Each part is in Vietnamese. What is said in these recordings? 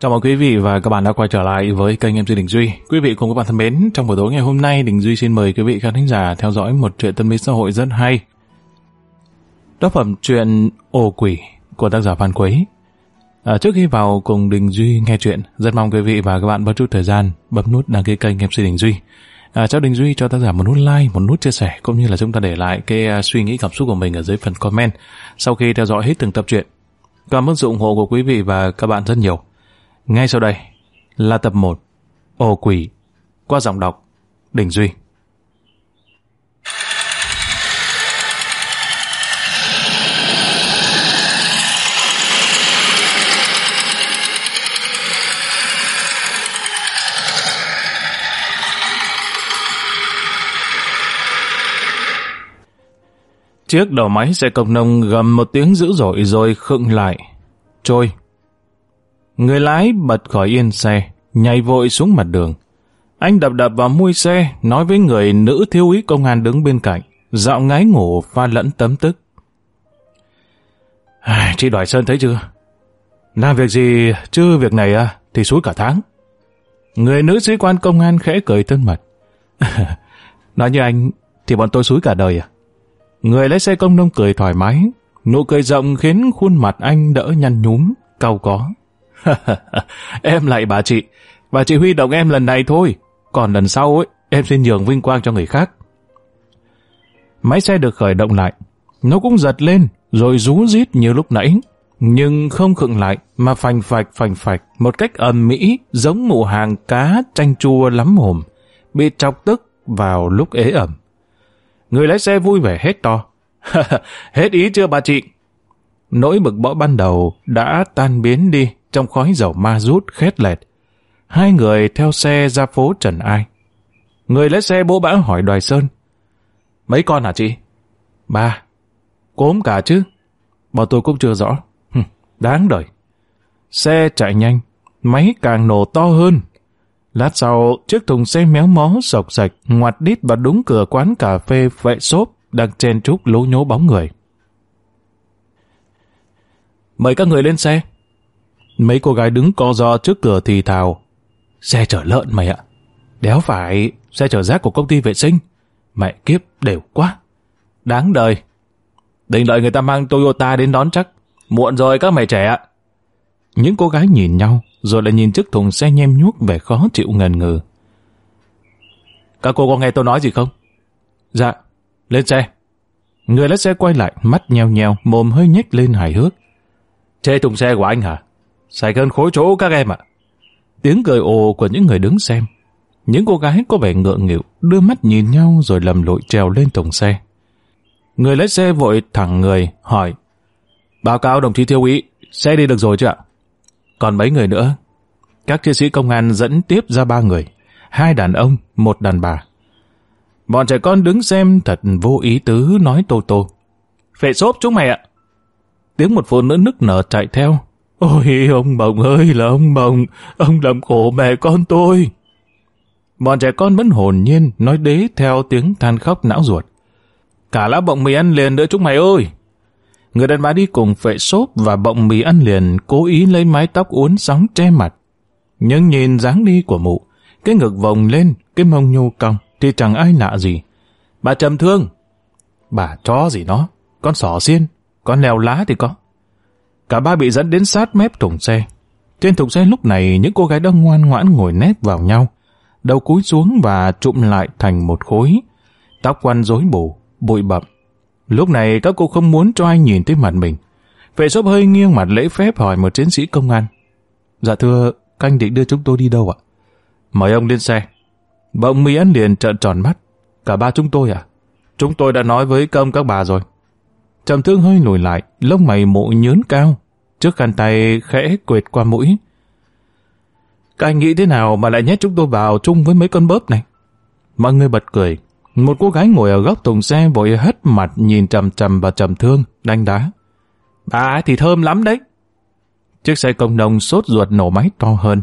Chào mừng quý vị và các bạn đã quay trở lại với kênh MC Đình Duy. Quý vị cùng các bạn thân mến, trong buổi tối ngày hôm nay, Đình Duy xin mời quý vị khán thính giả theo dõi một truyện tâm lý xã hội rất hay. Tác phẩm truyện Ồ Quỷ của tác giả Phan Quế. À, trước khi vào cùng Đình Duy nghe chuyện, rất mong quý vị và các bạn bớt chút thời gian bấm nút đăng ký kênh MC Đình Duy. À, cho Đình Duy cho tác giả một nút like, một nút chia sẻ cũng như là chúng ta để lại cái uh, suy nghĩ cảm xúc của mình ở dưới phần comment sau khi theo dõi hết từng tập truyện. Cảm ơn sự ủng hộ của quý vị và các bạn rất nhiều. Ngay sau đây là tập 1 Ồ quỷ, qua giọng đọc Đình Duy. Chiếc đầu máy xe công nông gầm một tiếng dữ dội rồi khựng lại. Trôi. Người lái bật khỏi yên xe, nhảy vội xuống mặt đường. Anh đập đập vào mui xe, nói với người nữ thiếu úy công an đứng bên cạnh, dạo ngái ngủ pha lẫn tấm tức. À, chị Đoài Sơn thấy chưa? Làm việc gì chứ việc này à, thì suối cả tháng. Người nữ sĩ quan công an khẽ cười thân mật. nói như anh thì bọn tôi suối cả đời à? Người lái xe công nông cười thoải mái, nụ cười rộng khiến khuôn mặt anh đỡ nhăn nhúm, cau có. em lại bà chị, bà chị huy động em lần này thôi, còn lần sau ấy, em xin nhường vinh quang cho người khác. Máy xe được khởi động lại, nó cũng giật lên, rồi rú rít như lúc nãy, nhưng không khựng lại mà phành phạch phành phạch một cách ầm mỹ giống mụ hàng cá chanh chua lắm mồm, bị chọc tức vào lúc ế ẩm. Người lái xe vui vẻ hết to. hết ý chưa bà chị? Nỗi bực bõ ban đầu đã tan biến đi trong khói dầu ma rút khét lẹt. Hai người theo xe ra phố Trần Ai. Người lái xe bố bã hỏi Đoài Sơn. Mấy con hả chị? Ba. Cốm cả chứ? Bọn tôi cũng chưa rõ. đáng đời. Xe chạy nhanh, máy càng nổ to hơn. Lát sau, chiếc thùng xe méo mó sọc sạch ngoặt đít vào đúng cửa quán cà phê vệ xốp đang chen trúc lố nhố bóng người. Mời các người lên xe. Mấy cô gái đứng co do trước cửa thì thào. Xe chở lợn mày ạ. Đéo phải, xe chở rác của công ty vệ sinh. Mẹ kiếp đều quá. Đáng đời. Định đợi người ta mang Toyota đến đón chắc. Muộn rồi các mày trẻ ạ. Những cô gái nhìn nhau, rồi lại nhìn chiếc thùng xe nhem nhuốc vẻ khó chịu ngần ngừ. Các cô có nghe tôi nói gì không? Dạ, lên xe. Người lái xe quay lại, mắt nheo nheo, mồm hơi nhếch lên hài hước. Chê thùng xe của anh hả? Sạch hơn khối chỗ các em ạ. Tiếng cười ồ của những người đứng xem. Những cô gái có vẻ ngượng nghịu, đưa mắt nhìn nhau rồi lầm lội trèo lên thùng xe. Người lái xe vội thẳng người, hỏi. Báo cáo đồng chí thiếu úy, xe đi được rồi chưa ạ? Còn mấy người nữa? Các chiến sĩ công an dẫn tiếp ra ba người. Hai đàn ông, một đàn bà. Bọn trẻ con đứng xem thật vô ý tứ nói tô tô. Phệ xốp chúng mày ạ. Tiếng một phụ nữ nức nở chạy theo. Ôi ông Bồng ơi là ông Bồng, ông làm khổ mẹ con tôi. Bọn trẻ con vẫn hồn nhiên nói đế theo tiếng than khóc não ruột. Cả lá bọng mì ăn liền nữa chúng mày ơi. Người đàn bà đi cùng phệ xốp và bọng mì ăn liền cố ý lấy mái tóc uốn sóng che mặt. Nhưng nhìn dáng đi của mụ, cái ngực vòng lên, cái mông nhô cong thì chẳng ai lạ gì. Bà trầm thương. Bà chó gì nó, con sỏ xiên, con leo lá thì có. Cả ba bị dẫn đến sát mép thùng xe. Trên thùng xe lúc này những cô gái đang ngoan ngoãn ngồi nép vào nhau, đầu cúi xuống và trụm lại thành một khối. Tóc quăn rối bù, bụi bậm. Lúc này các cô không muốn cho ai nhìn thấy mặt mình. Vệ sốp hơi nghiêng mặt lễ phép hỏi một chiến sĩ công an. Dạ thưa, canh định đưa chúng tôi đi đâu ạ? Mời ông lên xe. Bỗng Mỹ ăn liền trợn tròn mắt. Cả ba chúng tôi à? Chúng tôi đã nói với công các bà rồi. Trầm thương hơi lùi lại, lông mày mộ nhớn cao. Trước khăn tay khẽ quệt qua mũi. Các anh nghĩ thế nào mà lại nhét chúng tôi vào chung với mấy con bớp này? Mọi người bật cười. Một cô gái ngồi ở góc thùng xe vội hất mặt nhìn trầm trầm và trầm thương, đánh đá. Bà thì thơm lắm đấy. Chiếc xe công nông sốt ruột nổ máy to hơn.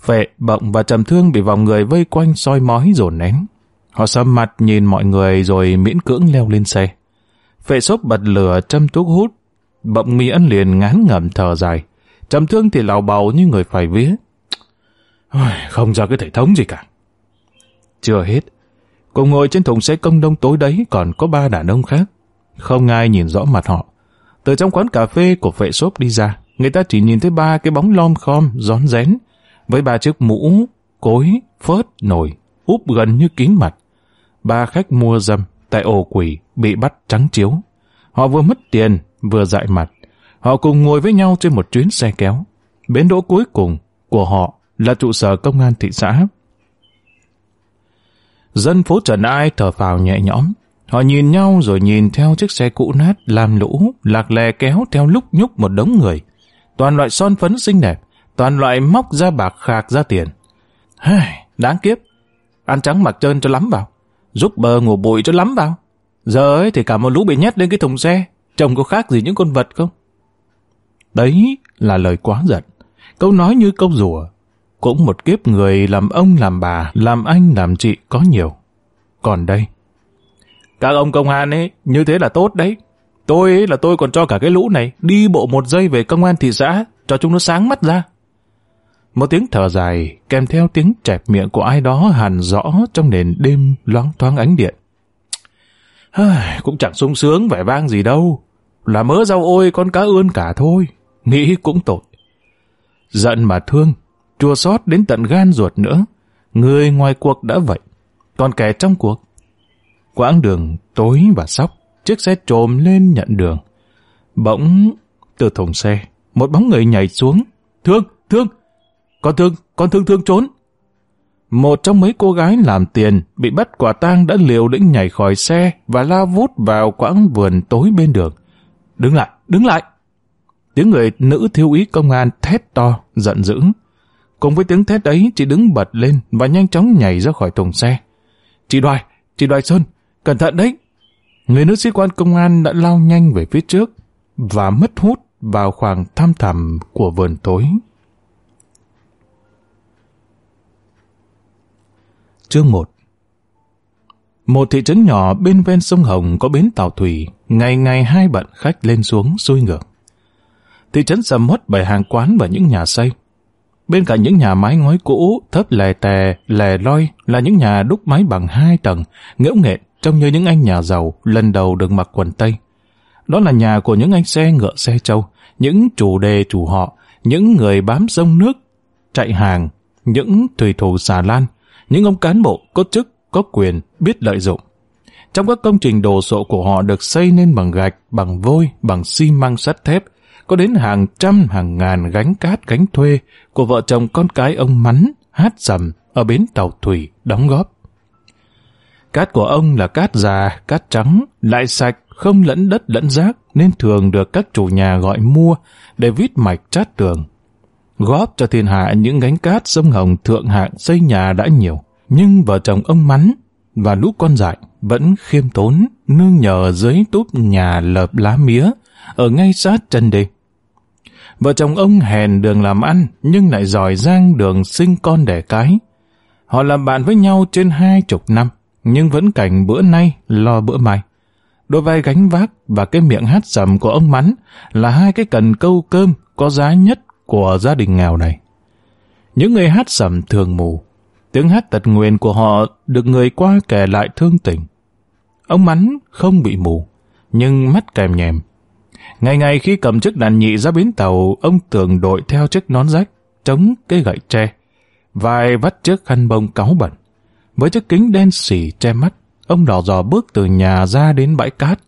Phệ, bộng và trầm thương bị vòng người vây quanh soi mói dồn nén. Họ sầm mặt nhìn mọi người rồi miễn cưỡng leo lên xe. Phệ xốp bật lửa châm thuốc hút. bậm mi ăn liền ngán ngẩm thở dài. Trầm thương thì lào bào như người phải vía. Không ra cái thể thống gì cả. Chưa hết. Cùng ngồi trên thùng xe công đông tối đấy còn có ba đàn ông khác. Không ai nhìn rõ mặt họ. Từ trong quán cà phê của phệ xốp đi ra, người ta chỉ nhìn thấy ba cái bóng lom khom, rón rén, với ba chiếc mũ, cối, phớt, nồi, úp gần như kín mặt. Ba khách mua dâm, tại ổ quỷ, bị bắt trắng chiếu. Họ vừa mất tiền, vừa dại mặt. Họ cùng ngồi với nhau trên một chuyến xe kéo. Bến đỗ cuối cùng của họ là trụ sở công an thị xã. Dân phố Trần Ai thở phào nhẹ nhõm. Họ nhìn nhau rồi nhìn theo chiếc xe cũ nát làm lũ, lạc lè kéo theo lúc nhúc một đống người. Toàn loại son phấn xinh đẹp, toàn loại móc ra bạc khạc ra tiền. Hây, đáng kiếp. Ăn trắng mặc trơn cho lắm vào. Giúp bờ ngủ bụi cho lắm vào. Giờ ấy thì cả một lũ bị nhét lên cái thùng xe. Trông có khác gì những con vật không? Đấy là lời quá giận. Câu nói như câu rùa. Cũng một kiếp người làm ông làm bà, làm anh làm chị có nhiều. Còn đây, các ông công an ấy, như thế là tốt đấy. Tôi ấy là tôi còn cho cả cái lũ này đi bộ một giây về công an thị xã, cho chúng nó sáng mắt ra. Một tiếng thở dài, kèm theo tiếng chẹp miệng của ai đó hàn rõ trong nền đêm loáng thoáng ánh điện. Cũng chẳng sung sướng vẻ vang gì đâu. Là mớ rau ôi con cá ươn cả thôi. Nghĩ cũng tội. Giận mà thương, chua xót đến tận gan ruột nữa. Người ngoài cuộc đã vậy. Còn kẻ trong cuộc Quãng đường tối và sóc, chiếc xe trồm lên nhận đường. Bỗng, từ thùng xe, một bóng người nhảy xuống. Thương, thương, con thương, con thương thương trốn. Một trong mấy cô gái làm tiền bị bắt quả tang đã liều lĩnh nhảy khỏi xe và lao vút vào quãng vườn tối bên đường. Đứng lại, đứng lại! Tiếng người nữ thiếu úy công an thét to, giận dữ. Cùng với tiếng thét ấy, chị đứng bật lên và nhanh chóng nhảy ra khỏi thùng xe. Chị Đoài, chị Đoài Sơn, Cẩn thận đấy! Người nữ sĩ quan công an đã lao nhanh về phía trước và mất hút vào khoảng thăm thẳm của vườn tối. Chương 1 Một thị trấn nhỏ bên ven sông Hồng có bến tàu thủy, ngày ngày hai bận khách lên xuống xuôi ngược. Thị trấn sầm mất bởi hàng quán và những nhà xây. Bên cạnh những nhà mái ngói cũ, thấp lè tè, lè loi là những nhà đúc mái bằng hai tầng, ngễu nghệ trông như những anh nhà giàu lần đầu được mặc quần tây. Đó là nhà của những anh xe ngựa xe trâu, những chủ đề chủ họ, những người bám sông nước, chạy hàng, những thủy thủ xà lan, những ông cán bộ có chức, có quyền, biết lợi dụng. Trong các công trình đồ sộ của họ được xây nên bằng gạch, bằng vôi, bằng xi măng sắt thép, có đến hàng trăm hàng ngàn gánh cát gánh thuê của vợ chồng con cái ông Mắn, hát sầm ở bến tàu thủy đóng góp. Cát của ông là cát già, cát trắng, lại sạch, không lẫn đất lẫn rác, nên thường được các chủ nhà gọi mua để vít mạch chát tường. Góp cho thiên hạ những gánh cát sông Hồng thượng hạng xây nhà đã nhiều, nhưng vợ chồng ông Mắn và lũ con dại vẫn khiêm tốn, nương nhờ dưới túp nhà lợp lá mía, ở ngay sát chân đê. Vợ chồng ông hèn đường làm ăn, nhưng lại giỏi giang đường sinh con đẻ cái. Họ làm bạn với nhau trên hai chục năm, nhưng vẫn cảnh bữa nay lo bữa mai. Đôi vai gánh vác và cái miệng hát sầm của ông Mắn là hai cái cần câu cơm có giá nhất của gia đình nghèo này. Những người hát sầm thường mù. Tiếng hát tật nguyền của họ được người qua kể lại thương tình. Ông Mắn không bị mù, nhưng mắt kèm nhèm. Ngày ngày khi cầm chiếc đàn nhị ra bến tàu, ông tưởng đội theo chiếc nón rách, chống cây gậy tre, vai vắt chiếc khăn bông cáu bẩn. Với chiếc kính đen xỉ che mắt, ông đỏ dò bước từ nhà ra đến bãi cát.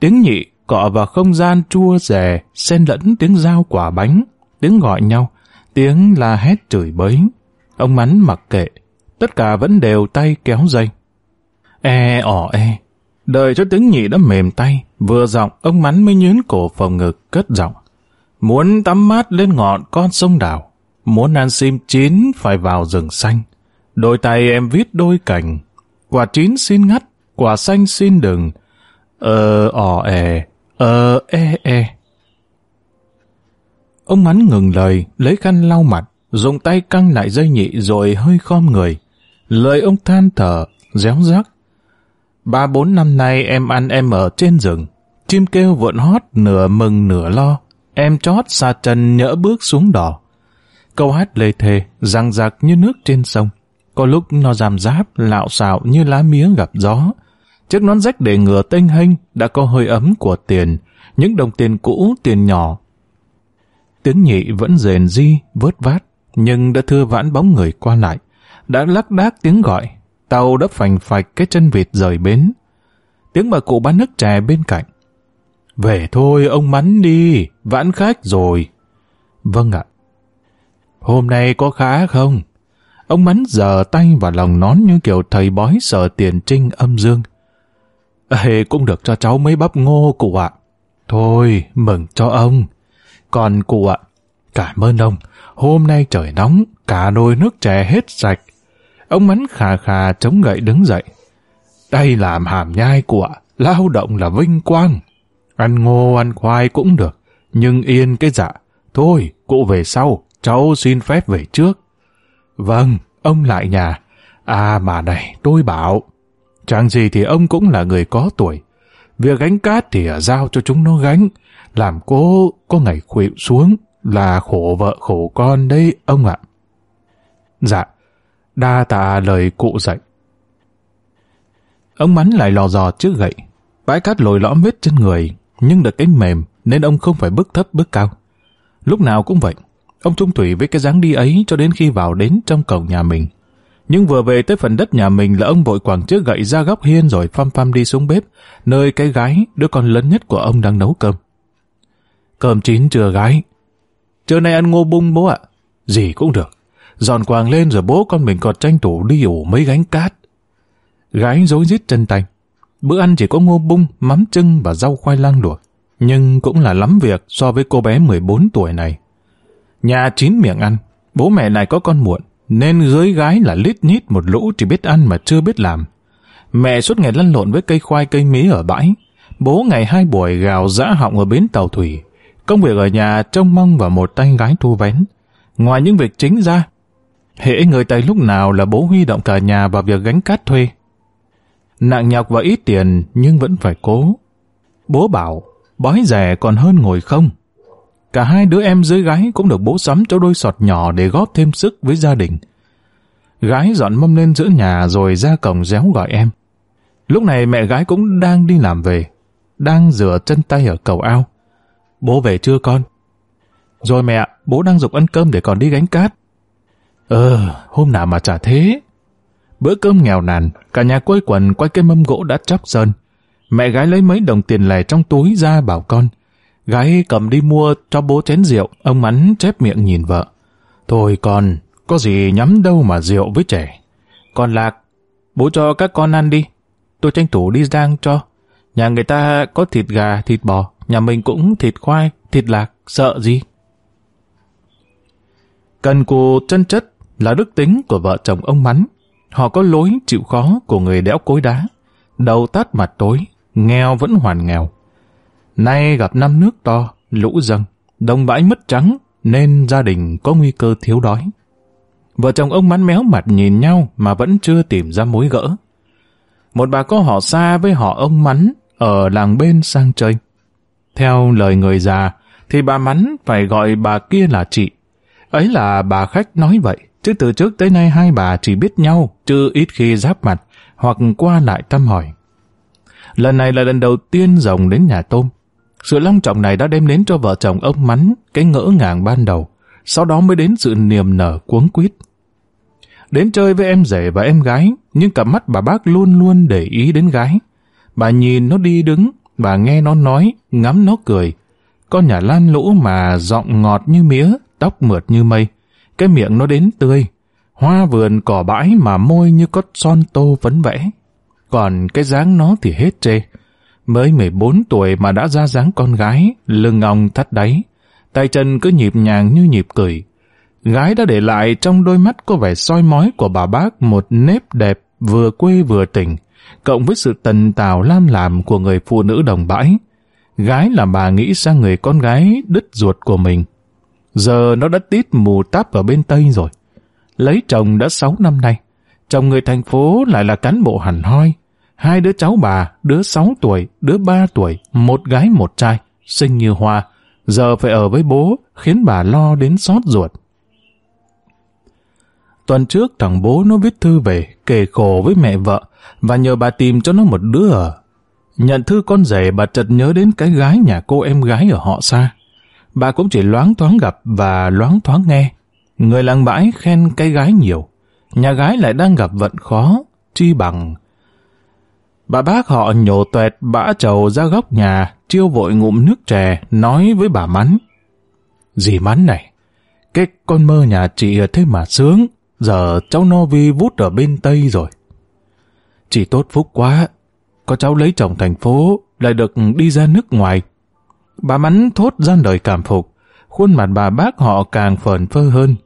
Tiếng nhị cọ vào không gian chua rè, xen lẫn tiếng dao quả bánh, tiếng gọi nhau, tiếng la hét chửi bới. Ông mắn mặc kệ, tất cả vẫn đều tay kéo dây. E ỏ e, đợi cho tiếng nhị đã mềm tay, vừa giọng ông mắn mới nhún cổ phòng ngực cất giọng. Muốn tắm mát lên ngọn con sông đảo, muốn ăn sim chín phải vào rừng xanh. Đôi tay em viết đôi cành. Quả chín xin ngắt, quả xanh xin đừng. Ờ, ỏ è, e, ờ, e, e. Ông Mắn ngừng lời, lấy khăn lau mặt, dùng tay căng lại dây nhị rồi hơi khom người. Lời ông than thở, réo rắc. ba bốn năm nay em ăn em ở trên rừng. Chim kêu vượn hót nửa mừng nửa lo. Em chót xa chân nhỡ bước xuống đỏ. Câu hát lê thề, răng rạc như nước trên sông. Có lúc nó giảm giáp, lạo xạo như lá mía gặp gió. Chiếc nón rách để ngừa tênh hênh đã có hơi ấm của tiền, những đồng tiền cũ, tiền nhỏ. Tiếng nhị vẫn rền di, vớt vát, nhưng đã thưa vãn bóng người qua lại. Đã lắc đác tiếng gọi, tàu đã phành phạch cái chân vịt rời bến. Tiếng bà cụ bán nước chè bên cạnh. Về thôi, ông mắn đi, vãn khách rồi. Vâng ạ. Hôm nay có khá không? Ông mắn giờ tay vào lòng nón như kiểu thầy bói sợ tiền trinh âm dương. Ê, cũng được cho cháu mấy bắp ngô cụ ạ. Thôi, mừng cho ông. Còn cụ ạ, cảm ơn ông. Hôm nay trời nóng, cả nồi nước chè hết sạch. Ông mắn khà khà chống gậy đứng dậy. Đây làm hàm nhai cụ ạ, lao động là vinh quang. Ăn ngô ăn khoai cũng được, nhưng yên cái dạ. Thôi, cụ về sau, cháu xin phép về trước. Vâng, ông lại nhà. À mà này, tôi bảo, chẳng gì thì ông cũng là người có tuổi. Việc gánh cát thì à, giao cho chúng nó gánh. Làm cô có ngày khuỵu xuống là khổ vợ khổ con đấy ông ạ. Dạ, đa tạ lời cụ dạy. Ông mắn lại lò dò trước gậy. Bãi cát lồi lõm vết trên người, nhưng được cái mềm nên ông không phải bước thấp bước cao. Lúc nào cũng vậy, ông trung thủy với cái dáng đi ấy cho đến khi vào đến trong cổng nhà mình. Nhưng vừa về tới phần đất nhà mình là ông vội quẳng chiếc gậy ra góc hiên rồi phăm phăm đi xuống bếp, nơi cái gái, đứa con lớn nhất của ông đang nấu cơm. Cơm chín chưa gái? Trưa nay ăn ngô bung bố ạ. Gì cũng được. Dọn quàng lên rồi bố con mình còn tranh thủ đi ủ mấy gánh cát. Gái dối rít chân tay. Bữa ăn chỉ có ngô bung, mắm trưng và rau khoai lang luộc. Nhưng cũng là lắm việc so với cô bé 14 tuổi này. Nhà chín miệng ăn, bố mẹ này có con muộn, nên dưới gái là lít nhít một lũ chỉ biết ăn mà chưa biết làm. Mẹ suốt ngày lăn lộn với cây khoai cây mí ở bãi. Bố ngày hai buổi gào dã họng ở bến tàu thủy. Công việc ở nhà trông mong vào một tay gái thu vén. Ngoài những việc chính ra, hệ người Tây lúc nào là bố huy động cả nhà vào việc gánh cát thuê. Nặng nhọc và ít tiền nhưng vẫn phải cố. Bố bảo, bói rẻ còn hơn ngồi không. Cả hai đứa em dưới gái cũng được bố sắm cho đôi sọt nhỏ để góp thêm sức với gia đình. Gái dọn mâm lên giữa nhà rồi ra cổng réo gọi em. Lúc này mẹ gái cũng đang đi làm về, đang rửa chân tay ở cầu ao. Bố về chưa con? Rồi mẹ, bố đang dục ăn cơm để còn đi gánh cát. Ờ, hôm nào mà chả thế. Bữa cơm nghèo nàn, cả nhà quây quần quay cái mâm gỗ đã chóc sơn. Mẹ gái lấy mấy đồng tiền lẻ trong túi ra bảo con. Gái cầm đi mua cho bố chén rượu, ông mắn chép miệng nhìn vợ. Thôi con, có gì nhắm đâu mà rượu với trẻ. Con lạc, bố cho các con ăn đi. Tôi tranh thủ đi rang cho. Nhà người ta có thịt gà, thịt bò, nhà mình cũng thịt khoai, thịt lạc, sợ gì? Cần cù chân chất là đức tính của vợ chồng ông Mắn. Họ có lối chịu khó của người đẽo cối đá. Đầu tắt mặt tối, nghèo vẫn hoàn nghèo. Nay gặp năm nước to, lũ dâng, đồng bãi mất trắng, nên gia đình có nguy cơ thiếu đói. Vợ chồng ông Mắn méo mặt nhìn nhau mà vẫn chưa tìm ra mối gỡ. Một bà có họ xa với họ ông Mắn ở làng bên sang chơi. Theo lời người già, thì bà Mắn phải gọi bà kia là chị. Ấy là bà khách nói vậy, chứ từ trước tới nay hai bà chỉ biết nhau, chứ ít khi giáp mặt, hoặc qua lại thăm hỏi. Lần này là lần đầu tiên rồng đến nhà tôm. Sự long trọng này đã đem đến cho vợ chồng ông Mắn cái ngỡ ngàng ban đầu, sau đó mới đến sự niềm nở cuống quýt. Đến chơi với em rể và em gái, nhưng cặp mắt bà bác luôn luôn để ý đến gái. Bà nhìn nó đi đứng, bà nghe nó nói, ngắm nó cười. Con nhà lan lũ mà giọng ngọt như mía, tóc mượt như mây. Cái miệng nó đến tươi. Hoa vườn cỏ bãi mà môi như có son tô vấn vẽ. Còn cái dáng nó thì hết chê. Mới 14 tuổi mà đã ra dáng con gái, lưng ong thắt đáy. Tay chân cứ nhịp nhàng như nhịp cười. Gái đã để lại trong đôi mắt có vẻ soi mói của bà bác một nếp đẹp vừa quê vừa tỉnh, cộng với sự tần tào lam làm của người phụ nữ đồng bãi. Gái là bà nghĩ sang người con gái đứt ruột của mình. Giờ nó đã tít mù táp ở bên Tây rồi. Lấy chồng đã 6 năm nay. Chồng người thành phố lại là cán bộ hẳn hoi hai đứa cháu bà, đứa 6 tuổi, đứa 3 tuổi, một gái một trai, sinh như hoa, giờ phải ở với bố, khiến bà lo đến xót ruột. Tuần trước thằng bố nó viết thư về, kể khổ với mẹ vợ, và nhờ bà tìm cho nó một đứa ở. Nhận thư con rể bà chợt nhớ đến cái gái nhà cô em gái ở họ xa. Bà cũng chỉ loáng thoáng gặp và loáng thoáng nghe. Người làng bãi khen cái gái nhiều. Nhà gái lại đang gặp vận khó, chi bằng... Bà bác họ nhổ tuẹt bã trầu ra góc nhà, chiêu vội ngụm nước chè, nói với bà Mắn. Dì Mắn này, cái con mơ nhà chị thế mà sướng, giờ cháu no vi vút ở bên Tây rồi. Chị tốt phúc quá, có cháu lấy chồng thành phố, lại được đi ra nước ngoài. Bà Mắn thốt ra lời cảm phục, khuôn mặt bà bác họ càng phờn phơ hơn.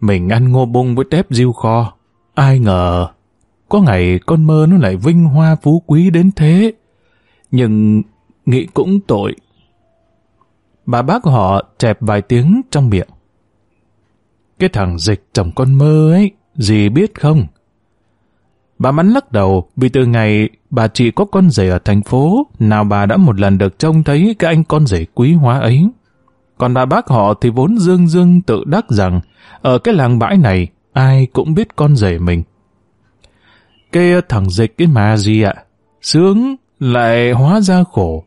Mình ăn ngô bung với tép diêu kho, ai ngờ có ngày con mơ nó lại vinh hoa phú quý đến thế. Nhưng nghĩ cũng tội. Bà bác họ chẹp vài tiếng trong miệng. Cái thằng dịch chồng con mơ ấy, gì biết không? Bà mắn lắc đầu vì từ ngày bà chị có con rể ở thành phố, nào bà đã một lần được trông thấy cái anh con rể quý hóa ấy. Còn bà bác họ thì vốn dương dương tự đắc rằng ở cái làng bãi này ai cũng biết con rể mình. Cái thằng dịch cái mà gì ạ? Sướng lại hóa ra khổ.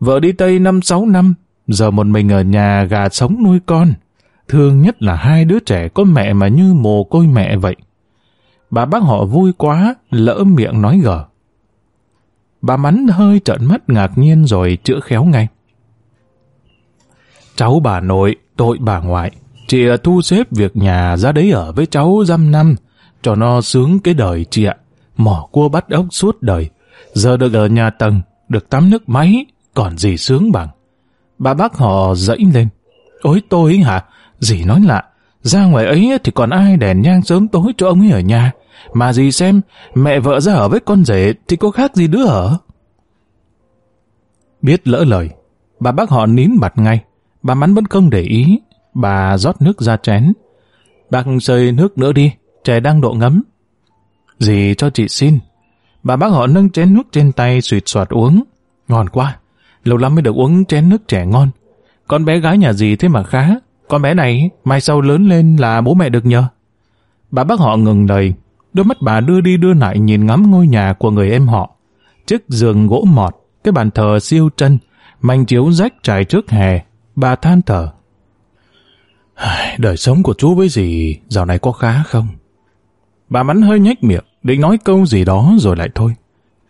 Vợ đi Tây năm sáu năm, giờ một mình ở nhà gà sống nuôi con. Thương nhất là hai đứa trẻ có mẹ mà như mồ côi mẹ vậy. Bà bác họ vui quá, lỡ miệng nói gở. Bà mắn hơi trợn mắt ngạc nhiên rồi chữa khéo ngay. Cháu bà nội, tội bà ngoại. Chị thu xếp việc nhà ra đấy ở với cháu dăm năm, cho nó sướng cái đời chị ạ. Mỏ cua bắt ốc suốt đời. Giờ được ở nhà tầng, được tắm nước máy, còn gì sướng bằng. Bà bác họ dẫy lên. Ôi tôi hả? Dì nói lạ. Ra ngoài ấy thì còn ai đèn nhang sớm tối cho ông ấy ở nhà. Mà dì xem, mẹ vợ ra ở với con rể thì có khác gì đứa ở. Biết lỡ lời, bà bác họ nín mặt ngay. Bà mắn vẫn không để ý. Bà rót nước ra chén. Bác xơi nước nữa đi, trẻ đang độ ngấm. Dì cho chị xin. Bà bác họ nâng chén nước trên tay suyệt soạt uống. Ngon quá. Lâu lắm mới được uống chén nước trẻ ngon. Con bé gái nhà dì thế mà khá. Con bé này mai sau lớn lên là bố mẹ được nhờ. Bà bác họ ngừng lời. Đôi mắt bà đưa đi đưa lại nhìn ngắm ngôi nhà của người em họ. Chiếc giường gỗ mọt, cái bàn thờ siêu chân, manh chiếu rách trải trước hè. Bà than thở. Đời sống của chú với dì dạo này có khá không? Bà mắn hơi nhếch miệng, định nói câu gì đó rồi lại thôi.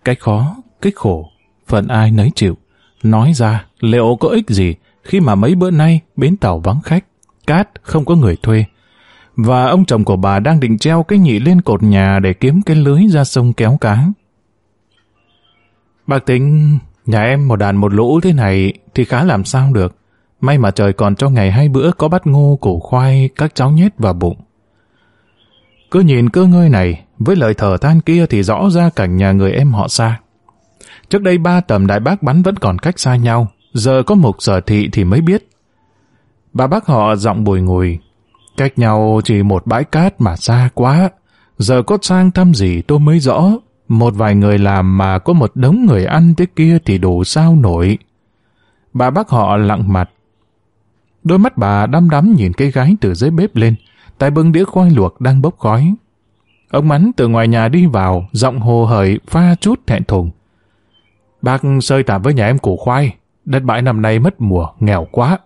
Cái khó, cái khổ, phần ai nấy chịu. Nói ra, liệu có ích gì khi mà mấy bữa nay bến tàu vắng khách, cát không có người thuê. Và ông chồng của bà đang định treo cái nhị lên cột nhà để kiếm cái lưới ra sông kéo cá. Bác tính, nhà em một đàn một lũ thế này thì khá làm sao được. May mà trời còn cho ngày hai bữa có bắt ngô, củ khoai, các cháu nhét vào bụng. Cứ nhìn cơ ngơi này, với lời thở than kia thì rõ ra cảnh nhà người em họ xa. Trước đây ba tầm đại bác bắn vẫn còn cách xa nhau, giờ có một sở thị thì mới biết. Bà bác họ giọng bùi ngùi, cách nhau chỉ một bãi cát mà xa quá, giờ có sang thăm gì tôi mới rõ, một vài người làm mà có một đống người ăn thế kia thì đủ sao nổi. Bà bác họ lặng mặt. Đôi mắt bà đăm đắm nhìn cái gái từ dưới bếp lên, tay bưng đĩa khoai luộc đang bốc khói. Ông Mắn từ ngoài nhà đi vào, giọng hồ hởi pha chút thẹn thùng. Bác sơi tạm với nhà em củ khoai, đất bãi năm nay mất mùa, nghèo quá.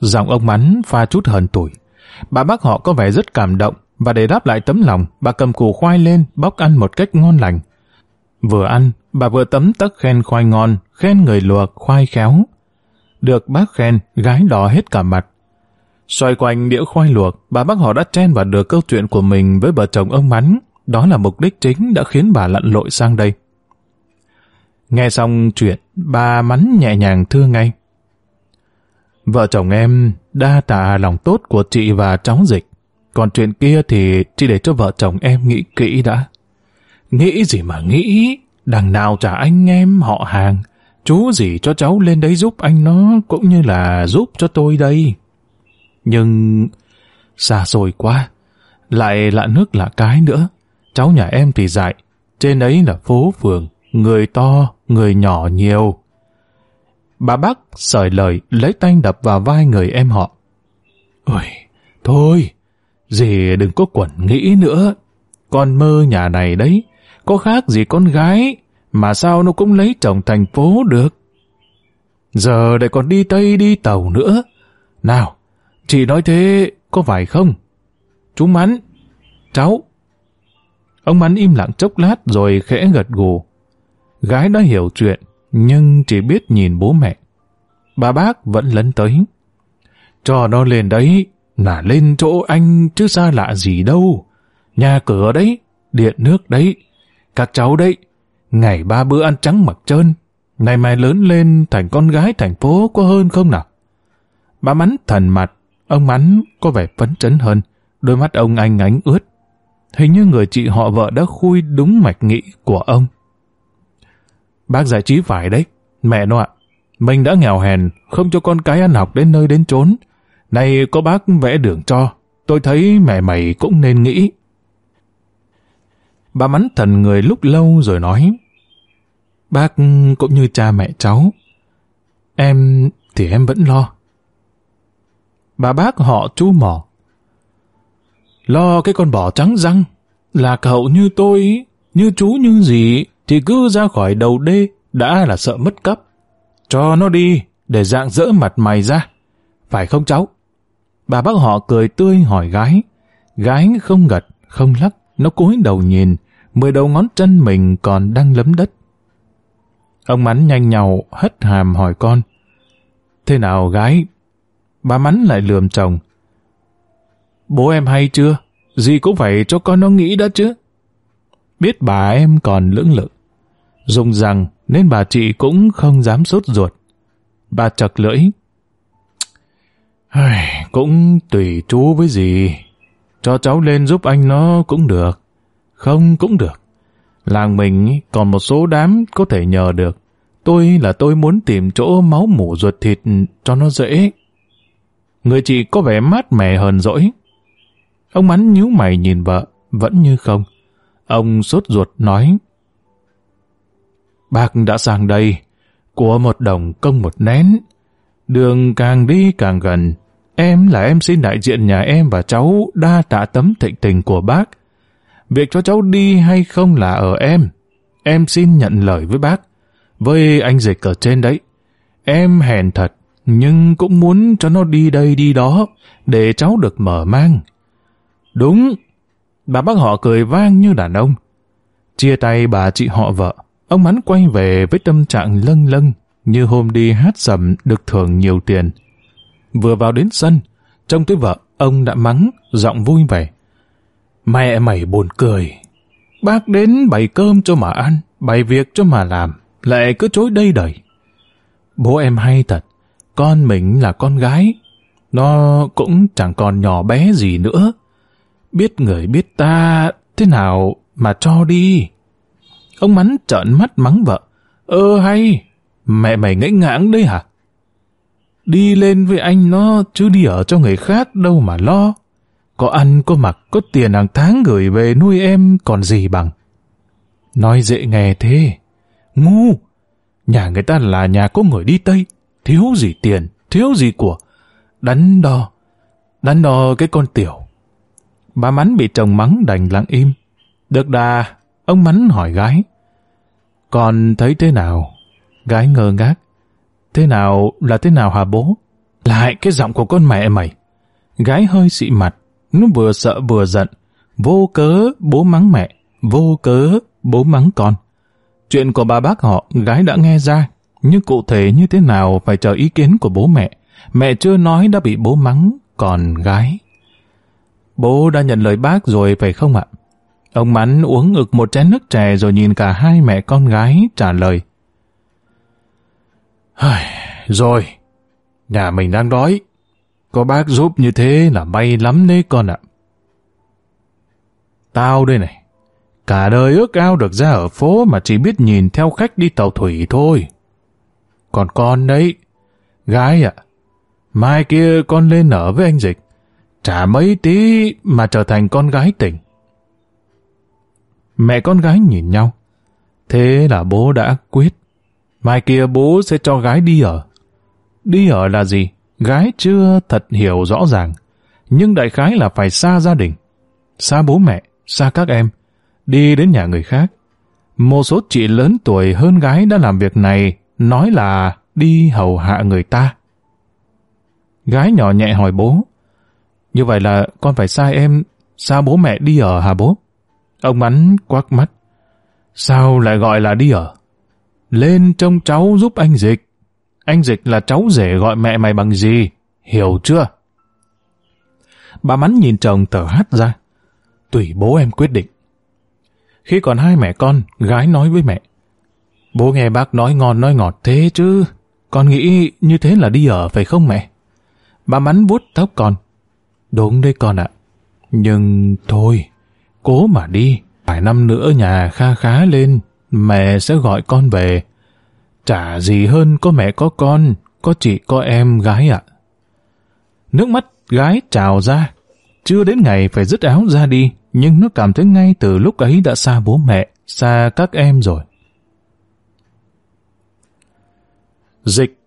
Giọng ông Mắn pha chút hờn tủi. Bà bác họ có vẻ rất cảm động, và để đáp lại tấm lòng, bà cầm củ khoai lên, bóc ăn một cách ngon lành. Vừa ăn, bà vừa tấm tắc khen khoai ngon, khen người luộc khoai khéo. Được bác khen, gái đỏ hết cả mặt, Xoay quanh đĩa khoai luộc, bà bác họ đã chen vào được câu chuyện của mình với vợ chồng ông Mắn. Đó là mục đích chính đã khiến bà lặn lội sang đây. Nghe xong chuyện, bà Mắn nhẹ nhàng thưa ngay. Vợ chồng em đa tạ lòng tốt của chị và cháu dịch. Còn chuyện kia thì chị để cho vợ chồng em nghĩ kỹ đã. Nghĩ gì mà nghĩ, đằng nào trả anh em họ hàng. Chú gì cho cháu lên đấy giúp anh nó cũng như là giúp cho tôi đây. Nhưng xa xôi quá, lại lạ nước lạ cái nữa. Cháu nhà em thì dại, Trên ấy là phố phường, người to, người nhỏ nhiều. Bà bác sởi lời lấy tay đập vào vai người em họ. Ôi, thôi, dì đừng có quẩn nghĩ nữa. Con mơ nhà này đấy, có khác gì con gái, mà sao nó cũng lấy chồng thành phố được. Giờ lại còn đi Tây đi tàu nữa. Nào, chị nói thế có phải không? Chú Mắn, cháu. Ông Mắn im lặng chốc lát rồi khẽ gật gù. Gái đã hiểu chuyện, nhưng chỉ biết nhìn bố mẹ. Bà bác vẫn lấn tới. Cho nó lên đấy, là lên chỗ anh chứ xa lạ gì đâu. Nhà cửa đấy, điện nước đấy, các cháu đấy, ngày ba bữa ăn trắng mặc trơn, ngày mai lớn lên thành con gái thành phố có hơn không nào? Bà Mắn thần mặt, ông Mắn có vẻ phấn chấn hơn, đôi mắt ông anh ánh ướt. Hình như người chị họ vợ đã khui đúng mạch nghĩ của ông. Bác giải trí phải đấy, mẹ nó ạ. Mình đã nghèo hèn, không cho con cái ăn học đến nơi đến chốn. Này có bác vẽ đường cho, tôi thấy mẹ mày cũng nên nghĩ. Bà mắn thần người lúc lâu rồi nói, Bác cũng như cha mẹ cháu. Em thì em vẫn lo. Bà bác họ chu mỏ. Lo cái con bò trắng răng, là cậu như tôi, như chú như gì, thì cứ ra khỏi đầu đê, đã là sợ mất cấp. Cho nó đi, để dạng dỡ mặt mày ra. Phải không cháu? Bà bác họ cười tươi hỏi gái. Gái không gật, không lắc, nó cúi đầu nhìn, mười đầu ngón chân mình còn đang lấm đất. Ông Mắn nhanh nhào hất hàm hỏi con. Thế nào gái? Bà Mắn lại lườm chồng. Bố em hay chưa? Gì cũng phải cho con nó nghĩ đó chứ. Biết bà em còn lưỡng lự. Dùng rằng nên bà chị cũng không dám sốt ruột. Bà chật lưỡi. Cũng tùy chú với gì. Cho cháu lên giúp anh nó cũng được. Không cũng được. Làng mình còn một số đám có thể nhờ được. Tôi là tôi muốn tìm chỗ máu mủ ruột thịt cho nó dễ. Người chị có vẻ mát mẻ hờn dỗi. Ông Mắn nhíu mày nhìn vợ, vẫn như không. Ông sốt ruột nói. Bác đã sang đây, của một đồng công một nén. Đường càng đi càng gần. Em là em xin đại diện nhà em và cháu đa tạ tấm thịnh tình của bác. Việc cho cháu đi hay không là ở em. Em xin nhận lời với bác. Với anh dịch ở trên đấy. Em hèn thật, nhưng cũng muốn cho nó đi đây đi đó, để cháu được mở mang. Đúng. Bà bác họ cười vang như đàn ông. Chia tay bà chị họ vợ, ông Mắn quay về với tâm trạng lâng lâng, như hôm đi hát sầm được thưởng nhiều tiền. Vừa vào đến sân, trông tới vợ, ông đã mắng, giọng vui vẻ. Mẹ mày buồn cười. Bác đến bày cơm cho mà ăn, bày việc cho mà làm, lại cứ chối đây đời. Bố em hay thật, con mình là con gái, nó cũng chẳng còn nhỏ bé gì nữa. Biết người biết ta, thế nào mà cho đi. Ông Mắn trợn mắt mắng vợ. Ơ hay, mẹ mày ngẫy ngãng đấy hả? Đi lên với anh nó, chứ đi ở cho người khác đâu mà lo. Có ăn, có mặc, có tiền hàng tháng gửi về nuôi em còn gì bằng. Nói dễ nghe thế. Ngu! Nhà người ta là nhà có người đi Tây. Thiếu gì tiền, thiếu gì của. Đắn đo. Đắn đo cái con tiểu. Bà Mắn bị chồng mắng đành lặng im. Được đà, ông Mắn hỏi gái. Còn thấy thế nào? Gái ngơ ngác. Thế nào là thế nào hả bố? Lại cái giọng của con mẹ mày. Gái hơi xị mặt, nó vừa sợ vừa giận. Vô cớ bố mắng mẹ, vô cớ bố mắng con. Chuyện của bà bác họ, gái đã nghe ra, nhưng cụ thể như thế nào phải chờ ý kiến của bố mẹ. Mẹ chưa nói đã bị bố mắng, còn gái. Bố đã nhận lời bác rồi phải không ạ? Ông Mắn uống ngực một chén nước chè rồi nhìn cả hai mẹ con gái trả lời. Rồi, nhà mình đang đói. Có bác giúp như thế là may lắm đấy con ạ. Tao đây này, cả đời ước ao được ra ở phố mà chỉ biết nhìn theo khách đi tàu thủy thôi. Còn con đấy, gái ạ, mai kia con lên ở với anh Dịch, trả mấy tí mà trở thành con gái tỉnh. Mẹ con gái nhìn nhau. Thế là bố đã quyết. Mai kia bố sẽ cho gái đi ở. Đi ở là gì? Gái chưa thật hiểu rõ ràng. Nhưng đại khái là phải xa gia đình. Xa bố mẹ, xa các em. Đi đến nhà người khác. Một số chị lớn tuổi hơn gái đã làm việc này, nói là đi hầu hạ người ta. Gái nhỏ nhẹ hỏi bố, như vậy là con phải sai em, sao bố mẹ đi ở hả bố? Ông Mắn quắc mắt. Sao lại gọi là đi ở? Lên trông cháu giúp anh Dịch. Anh Dịch là cháu rể gọi mẹ mày bằng gì? Hiểu chưa? Bà Mắn nhìn chồng tở hát ra. Tùy bố em quyết định. Khi còn hai mẹ con, gái nói với mẹ. Bố nghe bác nói ngon nói ngọt thế chứ. Con nghĩ như thế là đi ở phải không mẹ? Bà Mắn vuốt tóc con. Đúng đấy con ạ. Nhưng thôi, cố mà đi. Vài năm nữa nhà kha khá lên, mẹ sẽ gọi con về. Chả gì hơn có mẹ có con, có chị có em gái ạ. Nước mắt gái trào ra. Chưa đến ngày phải dứt áo ra đi, nhưng nó cảm thấy ngay từ lúc ấy đã xa bố mẹ, xa các em rồi. Dịch,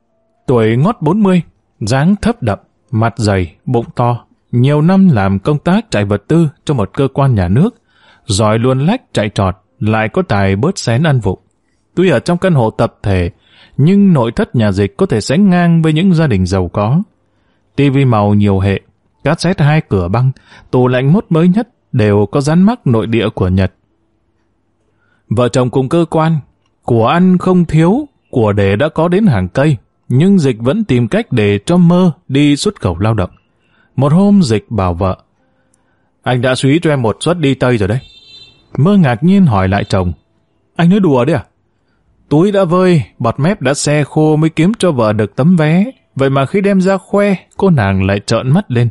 tuổi ngót 40, dáng thấp đậm, mặt dày, bụng to, nhiều năm làm công tác chạy vật tư cho một cơ quan nhà nước, giỏi luôn lách chạy trọt, lại có tài bớt xén ăn vụng Tuy ở trong căn hộ tập thể, nhưng nội thất nhà dịch có thể sánh ngang với những gia đình giàu có. tivi màu nhiều hệ, cassette hai cửa băng, tủ lạnh mốt mới nhất đều có dán mắc nội địa của Nhật. Vợ chồng cùng cơ quan, của ăn không thiếu, của đề đã có đến hàng cây, nhưng dịch vẫn tìm cách để cho mơ đi xuất khẩu lao động. Một hôm dịch bảo vợ, anh đã suý cho em một suất đi Tây rồi đấy. Mơ ngạc nhiên hỏi lại chồng, anh nói đùa đấy à? Túi đã vơi, bọt mép đã xe khô mới kiếm cho vợ được tấm vé. Vậy mà khi đem ra khoe, cô nàng lại trợn mắt lên.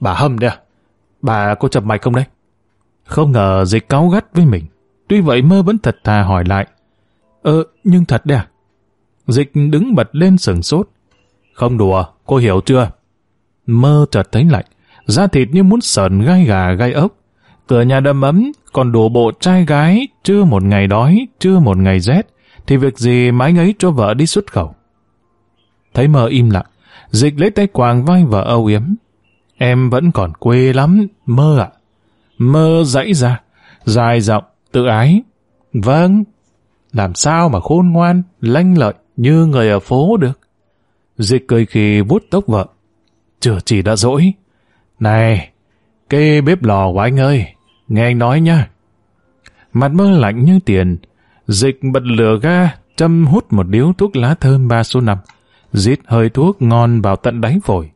Bà hâm đấy à? Bà có chập mạch không đấy? Không ngờ dịch cáu gắt với mình. Tuy vậy mơ vẫn thật thà hỏi lại. Ờ, nhưng thật đấy à? Dịch đứng bật lên sừng sốt. Không đùa, cô hiểu chưa? Mơ chợt thấy lạnh, da thịt như muốn sờn gai gà gai ốc. Cửa nhà đầm ấm, còn đủ bộ trai gái, chưa một ngày đói, chưa một ngày rét, thì việc gì mái ngấy ấy cho vợ đi xuất khẩu. Thấy mơ im lặng, dịch lấy tay quàng vai vợ âu yếm. Em vẫn còn quê lắm, mơ ạ. Mơ dãy ra, dài giọng, tự ái. Vâng, làm sao mà khôn ngoan, lanh lợi như người ở phố được. Dịch cười khi vuốt tóc vợ. Chưa chỉ đã dỗi. Này, cái bếp lò của anh ơi, nghe anh nói nha. Mặt mơ lạnh như tiền, dịch bật lửa ga, châm hút một điếu thuốc lá thơm ba số năm, rít hơi thuốc ngon vào tận đáy phổi.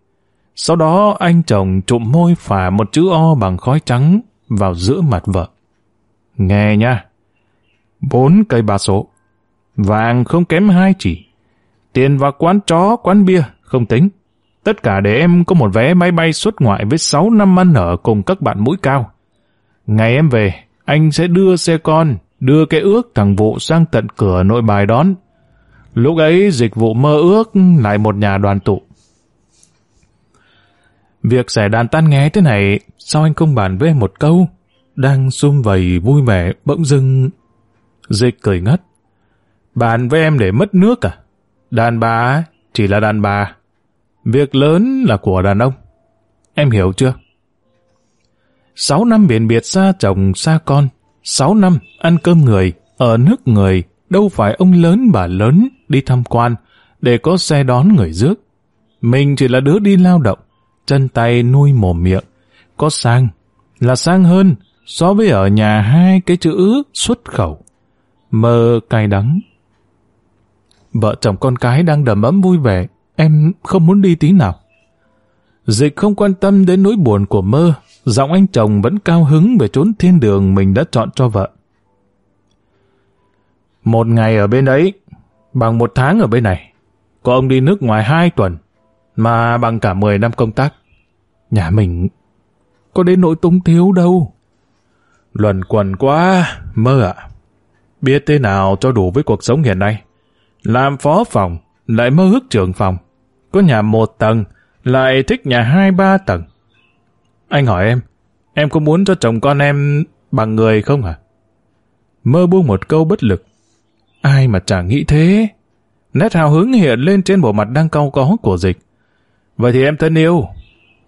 Sau đó anh chồng trụm môi phả một chữ O bằng khói trắng vào giữa mặt vợ. Nghe nha, bốn cây ba số, vàng không kém hai chỉ, tiền vào quán chó, quán bia, không tính. Tất cả để em có một vé máy bay xuất ngoại với 6 năm ăn ở cùng các bạn mũi cao. Ngày em về, anh sẽ đưa xe con, đưa cái ước thằng vụ sang tận cửa nội bài đón. Lúc ấy dịch vụ mơ ước lại một nhà đoàn tụ. Việc xẻ đàn tan nghe thế này, sao anh không bàn với em một câu? Đang xung vầy vui vẻ, bỗng dưng... Dịch cười ngất. Bàn với em để mất nước à? Đàn bà chỉ là đàn bà. Việc lớn là của đàn ông. Em hiểu chưa? Sáu năm biển biệt xa chồng xa con. Sáu năm ăn cơm người, ở nước người, đâu phải ông lớn bà lớn đi tham quan để có xe đón người rước. Mình chỉ là đứa đi lao động, chân tay nuôi mồm miệng. Có sang, là sang hơn so với ở nhà hai cái chữ xuất khẩu. Mơ cay đắng. Vợ chồng con cái đang đầm ấm vui vẻ, Em không muốn đi tí nào. Dịch không quan tâm đến nỗi buồn của mơ, giọng anh chồng vẫn cao hứng về chốn thiên đường mình đã chọn cho vợ. Một ngày ở bên ấy, bằng một tháng ở bên này. Có ông đi nước ngoài hai tuần, mà bằng cả mười năm công tác. Nhà mình có đến nỗi tung thiếu đâu. Luẩn quẩn quá, mơ ạ. Biết thế nào cho đủ với cuộc sống hiện nay. Làm phó phòng, lại mơ ước trưởng phòng. Có nhà một tầng, lại thích nhà hai ba tầng. Anh hỏi em, em có muốn cho chồng con em bằng người không hả? Mơ buông một câu bất lực. Ai mà chả nghĩ thế? Nét hào hứng hiện lên trên bộ mặt đang cau có của dịch. Vậy thì em thân yêu,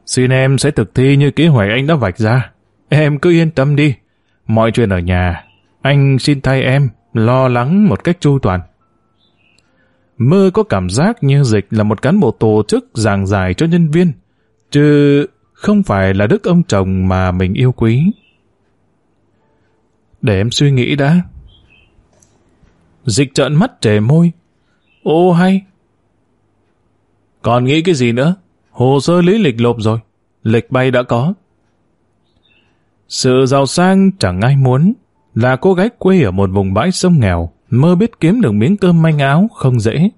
xin em sẽ thực thi như kế hoạch anh đã vạch ra. Em cứ yên tâm đi. Mọi chuyện ở nhà, anh xin thay em lo lắng một cách chu toàn. Mơ có cảm giác như dịch là một cán bộ tổ chức giảng giải cho nhân viên, chứ không phải là đức ông chồng mà mình yêu quý. Để em suy nghĩ đã. Dịch trợn mắt trề môi. Ô hay. Còn nghĩ cái gì nữa? Hồ sơ lý lịch lộp rồi. Lịch bay đã có. Sự giàu sang chẳng ai muốn. Là cô gái quê ở một vùng bãi sông nghèo, mơ biết kiếm được miếng cơm manh áo không dễ.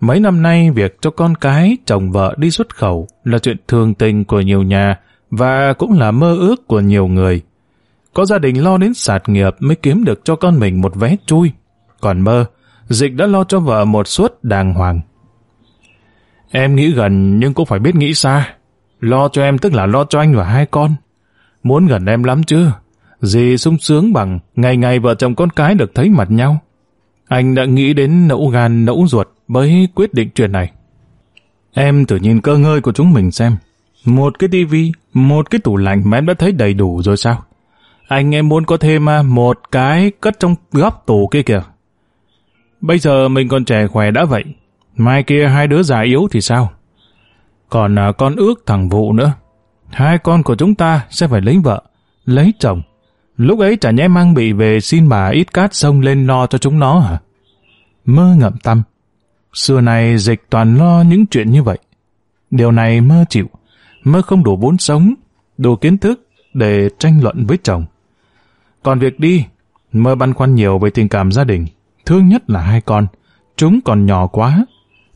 Mấy năm nay việc cho con cái, chồng vợ đi xuất khẩu là chuyện thường tình của nhiều nhà và cũng là mơ ước của nhiều người. Có gia đình lo đến sạt nghiệp mới kiếm được cho con mình một vé chui. Còn mơ, dịch đã lo cho vợ một suất đàng hoàng. Em nghĩ gần nhưng cũng phải biết nghĩ xa. Lo cho em tức là lo cho anh và hai con. Muốn gần em lắm chứ. Gì sung sướng bằng ngày ngày vợ chồng con cái được thấy mặt nhau. Anh đã nghĩ đến nẫu gan nẫu ruột bởi quyết định chuyện này. Em thử nhìn cơ ngơi của chúng mình xem. Một cái tivi, một cái tủ lạnh mà em đã thấy đầy đủ rồi sao? Anh em muốn có thêm à, một cái cất trong góc tủ kia kìa. Bây giờ mình còn trẻ khỏe đã vậy. Mai kia hai đứa già yếu thì sao? Còn à, con ước thằng vụ nữa. Hai con của chúng ta sẽ phải lấy vợ, lấy chồng. Lúc ấy chả nhẽ mang bị về xin bà ít cát sông lên lo cho chúng nó hả? Mơ ngậm tâm. Xưa này dịch toàn lo những chuyện như vậy. Điều này mơ chịu. Mơ không đủ vốn sống, đủ kiến thức để tranh luận với chồng. Còn việc đi, mơ băn khoăn nhiều về tình cảm gia đình. Thương nhất là hai con. Chúng còn nhỏ quá.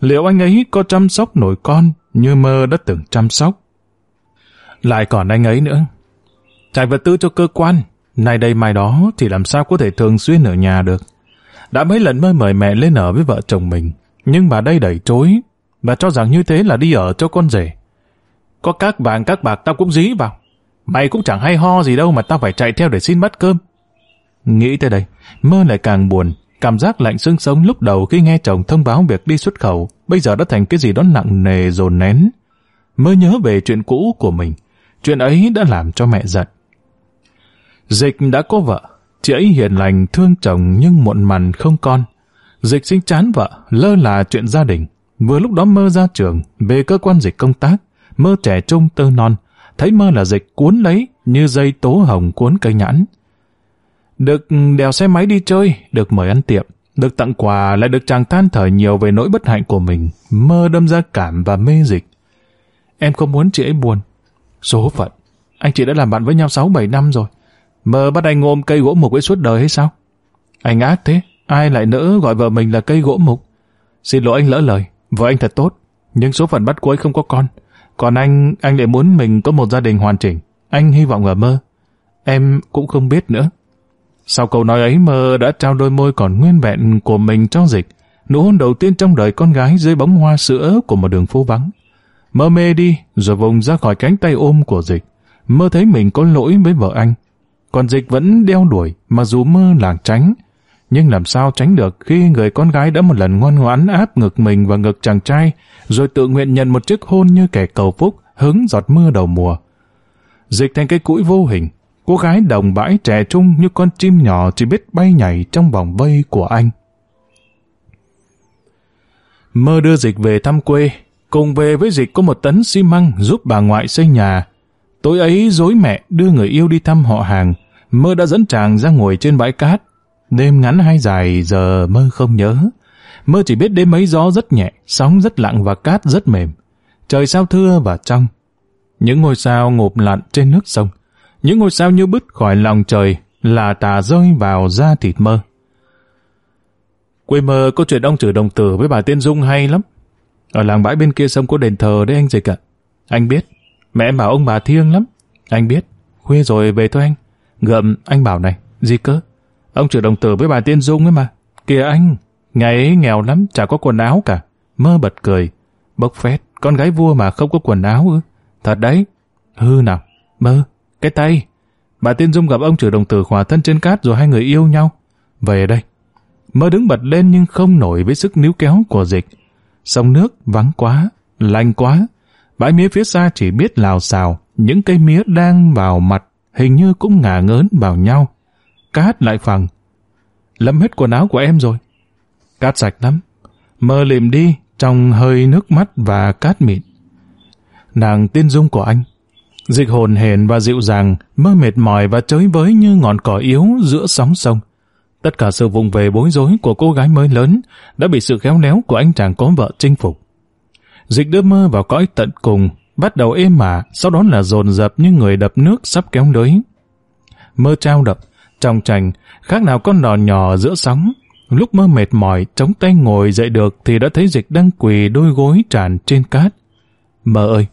Liệu anh ấy có chăm sóc nổi con như mơ đã từng chăm sóc? Lại còn anh ấy nữa. Trải vật tư cho cơ quan, nay đây mai đó thì làm sao có thể thường xuyên ở nhà được. Đã mấy lần mới mời mẹ lên ở với vợ chồng mình, nhưng bà đây đẩy chối. Bà cho rằng như thế là đi ở cho con rể. Có các vàng các bạc tao cũng dí vào. Mày cũng chẳng hay ho gì đâu mà tao phải chạy theo để xin bát cơm. Nghĩ tới đây, mơ lại càng buồn. Cảm giác lạnh xương sống lúc đầu khi nghe chồng thông báo việc đi xuất khẩu, bây giờ đã thành cái gì đó nặng nề dồn nén. Mơ nhớ về chuyện cũ của mình. Chuyện ấy đã làm cho mẹ giận. Dịch đã có vợ, chị ấy hiền lành thương chồng nhưng muộn mằn không con. Dịch sinh chán vợ, lơ là chuyện gia đình. Vừa lúc đó mơ ra trường, về cơ quan dịch công tác, mơ trẻ trung tơ non, thấy mơ là dịch cuốn lấy như dây tố hồng cuốn cây nhãn. Được đèo xe máy đi chơi, được mời ăn tiệm, được tặng quà lại được chàng than thở nhiều về nỗi bất hạnh của mình, mơ đâm ra cảm và mê dịch. Em không muốn chị ấy buồn. Số phận, anh chị đã làm bạn với nhau 6-7 năm rồi. Mơ bắt anh ôm cây gỗ mục ấy suốt đời hay sao? Anh ác thế, ai lại nỡ gọi vợ mình là cây gỗ mục? Xin lỗi anh lỡ lời, vợ anh thật tốt, nhưng số phận bắt cuối không có con. Còn anh, anh lại muốn mình có một gia đình hoàn chỉnh. Anh hy vọng ở mơ. Em cũng không biết nữa. Sau câu nói ấy mơ đã trao đôi môi còn nguyên vẹn của mình cho dịch. Nụ hôn đầu tiên trong đời con gái dưới bóng hoa sữa của một đường phố vắng. Mơ mê đi, rồi vùng ra khỏi cánh tay ôm của dịch. Mơ thấy mình có lỗi với vợ anh. Còn dịch vẫn đeo đuổi, mà dù mơ làng tránh. Nhưng làm sao tránh được khi người con gái đã một lần ngoan ngoãn áp ngực mình vào ngực chàng trai, rồi tự nguyện nhận một chiếc hôn như kẻ cầu phúc, hứng giọt mưa đầu mùa. Dịch thành cái cũi vô hình, cô gái đồng bãi trẻ trung như con chim nhỏ chỉ biết bay nhảy trong vòng vây của anh. Mơ đưa dịch về thăm quê, cùng về với dịch có một tấn xi măng giúp bà ngoại xây nhà. Tối ấy dối mẹ đưa người yêu đi thăm họ hàng, mơ đã dẫn chàng ra ngồi trên bãi cát. Đêm ngắn hay dài giờ mơ không nhớ. Mơ chỉ biết đêm ấy gió rất nhẹ, sóng rất lặng và cát rất mềm. Trời sao thưa và trong. Những ngôi sao ngộp lặn trên nước sông. Những ngôi sao như bứt khỏi lòng trời là tà rơi vào da thịt mơ. Quê mơ có chuyện ông trừ đồng tử với bà Tiên Dung hay lắm. Ở làng bãi bên kia sông có đền thờ đấy anh dịch ạ. Anh biết. Mẹ em bảo ông bà thiêng lắm. Anh biết. Khuya rồi về thôi anh gậm anh bảo này. Gì cơ? Ông chủ đồng tử với bà Tiên Dung ấy mà. Kìa anh. Ngày ấy nghèo lắm, chả có quần áo cả. Mơ bật cười. Bốc phét, con gái vua mà không có quần áo ư? Thật đấy. Hư nào. Mơ. Cái tay. Bà Tiên Dung gặp ông chủ đồng tử khỏa thân trên cát rồi hai người yêu nhau. về đây. Mơ đứng bật lên nhưng không nổi với sức níu kéo của dịch. Sông nước vắng quá, lạnh quá. Bãi mía phía xa chỉ biết lào xào, những cây mía đang vào mặt hình như cũng ngả ngớn vào nhau. Cát lại phẳng. Lâm hết quần áo của em rồi. Cát sạch lắm. Mơ liềm đi trong hơi nước mắt và cát mịn. Nàng tiên dung của anh. Dịch hồn hển và dịu dàng, mơ mệt mỏi và chới với như ngọn cỏ yếu giữa sóng sông. Tất cả sự vùng về bối rối của cô gái mới lớn đã bị sự khéo léo của anh chàng có vợ chinh phục. Dịch đưa mơ vào cõi tận cùng, bắt đầu êm ả, sau đó là dồn dập như người đập nước sắp kéo lưới. Mơ trao đập, trong trành, khác nào con đò nhỏ giữa sóng. Lúc mơ mệt mỏi, chống tay ngồi dậy được thì đã thấy dịch đang quỳ đôi gối tràn trên cát. Mơ ơi!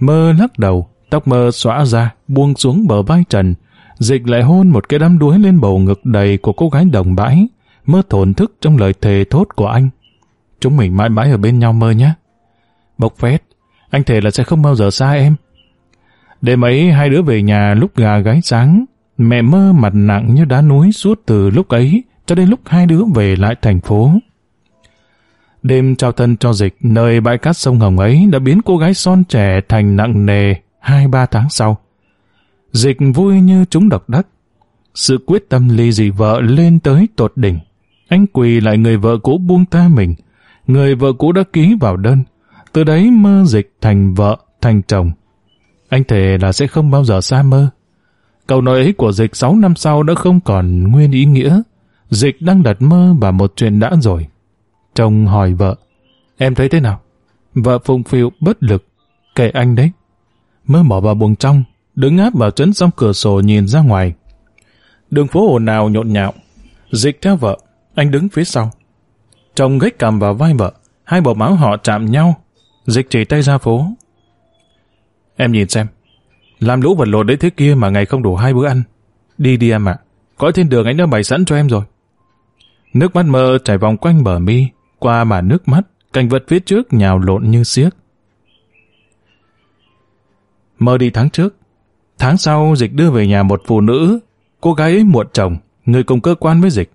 Mơ lắc đầu, tóc mơ xõa ra, buông xuống bờ vai trần. Dịch lại hôn một cái đám đuối lên bầu ngực đầy của cô gái đồng bãi, mơ thổn thức trong lời thề thốt của anh. Chúng mình mãi mãi ở bên nhau mơ nhé. Bộc phét, anh thề là sẽ không bao giờ xa em. Đêm ấy hai đứa về nhà lúc gà gáy sáng, mẹ mơ mặt nặng như đá núi suốt từ lúc ấy cho đến lúc hai đứa về lại thành phố. Đêm trao thân cho dịch nơi bãi cát sông Hồng ấy đã biến cô gái son trẻ thành nặng nề hai ba tháng sau. Dịch vui như chúng độc đắc. Sự quyết tâm ly dị vợ lên tới tột đỉnh. Anh quỳ lại người vợ cũ buông ta mình. Người vợ cũ đã ký vào đơn. Từ đấy mơ dịch thành vợ, thành chồng. Anh thề là sẽ không bao giờ xa mơ. Câu nói ấy của dịch 6 năm sau đã không còn nguyên ý nghĩa. Dịch đang đặt mơ và một chuyện đã rồi. Chồng hỏi vợ, em thấy thế nào? Vợ phùng phiu bất lực, kệ anh đấy. Mơ bỏ vào buồng trong, đứng áp vào chấn song cửa sổ nhìn ra ngoài. Đường phố ồn ào nhộn nhạo. Dịch theo vợ, anh đứng phía sau. Chồng gách cầm vào vai vợ, hai bộ máu họ chạm nhau. Dịch chỉ tay ra phố. Em nhìn xem, làm lũ vật lộn đấy thế kia mà ngày không đủ hai bữa ăn. Đi đi em ạ, cõi thiên đường anh đã bày sẵn cho em rồi. Nước mắt mơ chảy vòng quanh bờ mi, qua mà nước mắt, cảnh vật phía trước nhào lộn như xiếc. Mơ đi tháng trước. Tháng sau, Dịch đưa về nhà một phụ nữ. Cô gái ấy muộn chồng, người cùng cơ quan với Dịch.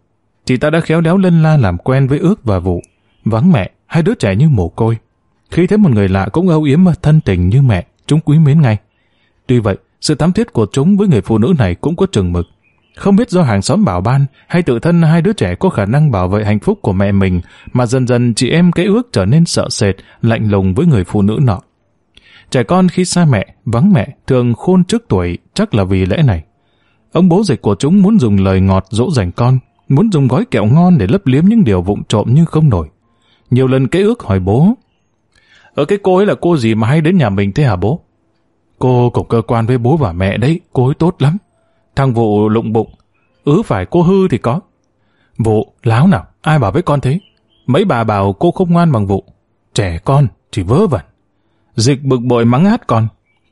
Chị ta đã khéo léo lân la làm quen với ước và vụ. Vắng mẹ, hai đứa trẻ như mồ côi. Khi thấy một người lạ cũng âu yếm thân tình như mẹ, chúng quý mến ngay. Tuy vậy, sự thắm thiết của chúng với người phụ nữ này cũng có chừng mực. Không biết do hàng xóm bảo ban hay tự thân hai đứa trẻ có khả năng bảo vệ hạnh phúc của mẹ mình mà dần dần chị em cái ước trở nên sợ sệt, lạnh lùng với người phụ nữ nọ. Trẻ con khi xa mẹ, vắng mẹ, thường khôn trước tuổi chắc là vì lẽ này. Ông bố dịch của chúng muốn dùng lời ngọt dỗ dành con, muốn dùng gói kẹo ngon để lấp liếm những điều vụng trộm nhưng không nổi. Nhiều lần cái ước hỏi bố, ở cái cô ấy là cô gì mà hay đến nhà mình thế hả bố? Cô cùng cơ quan với bố và mẹ đấy, cô ấy tốt lắm. Thằng vụ lụng bụng, ứ phải cô hư thì có. Vụ, láo nào, ai bảo với con thế? Mấy bà bảo cô không ngoan bằng vụ. Trẻ con, chỉ vớ vẩn. Dịch bực bội mắng hát con.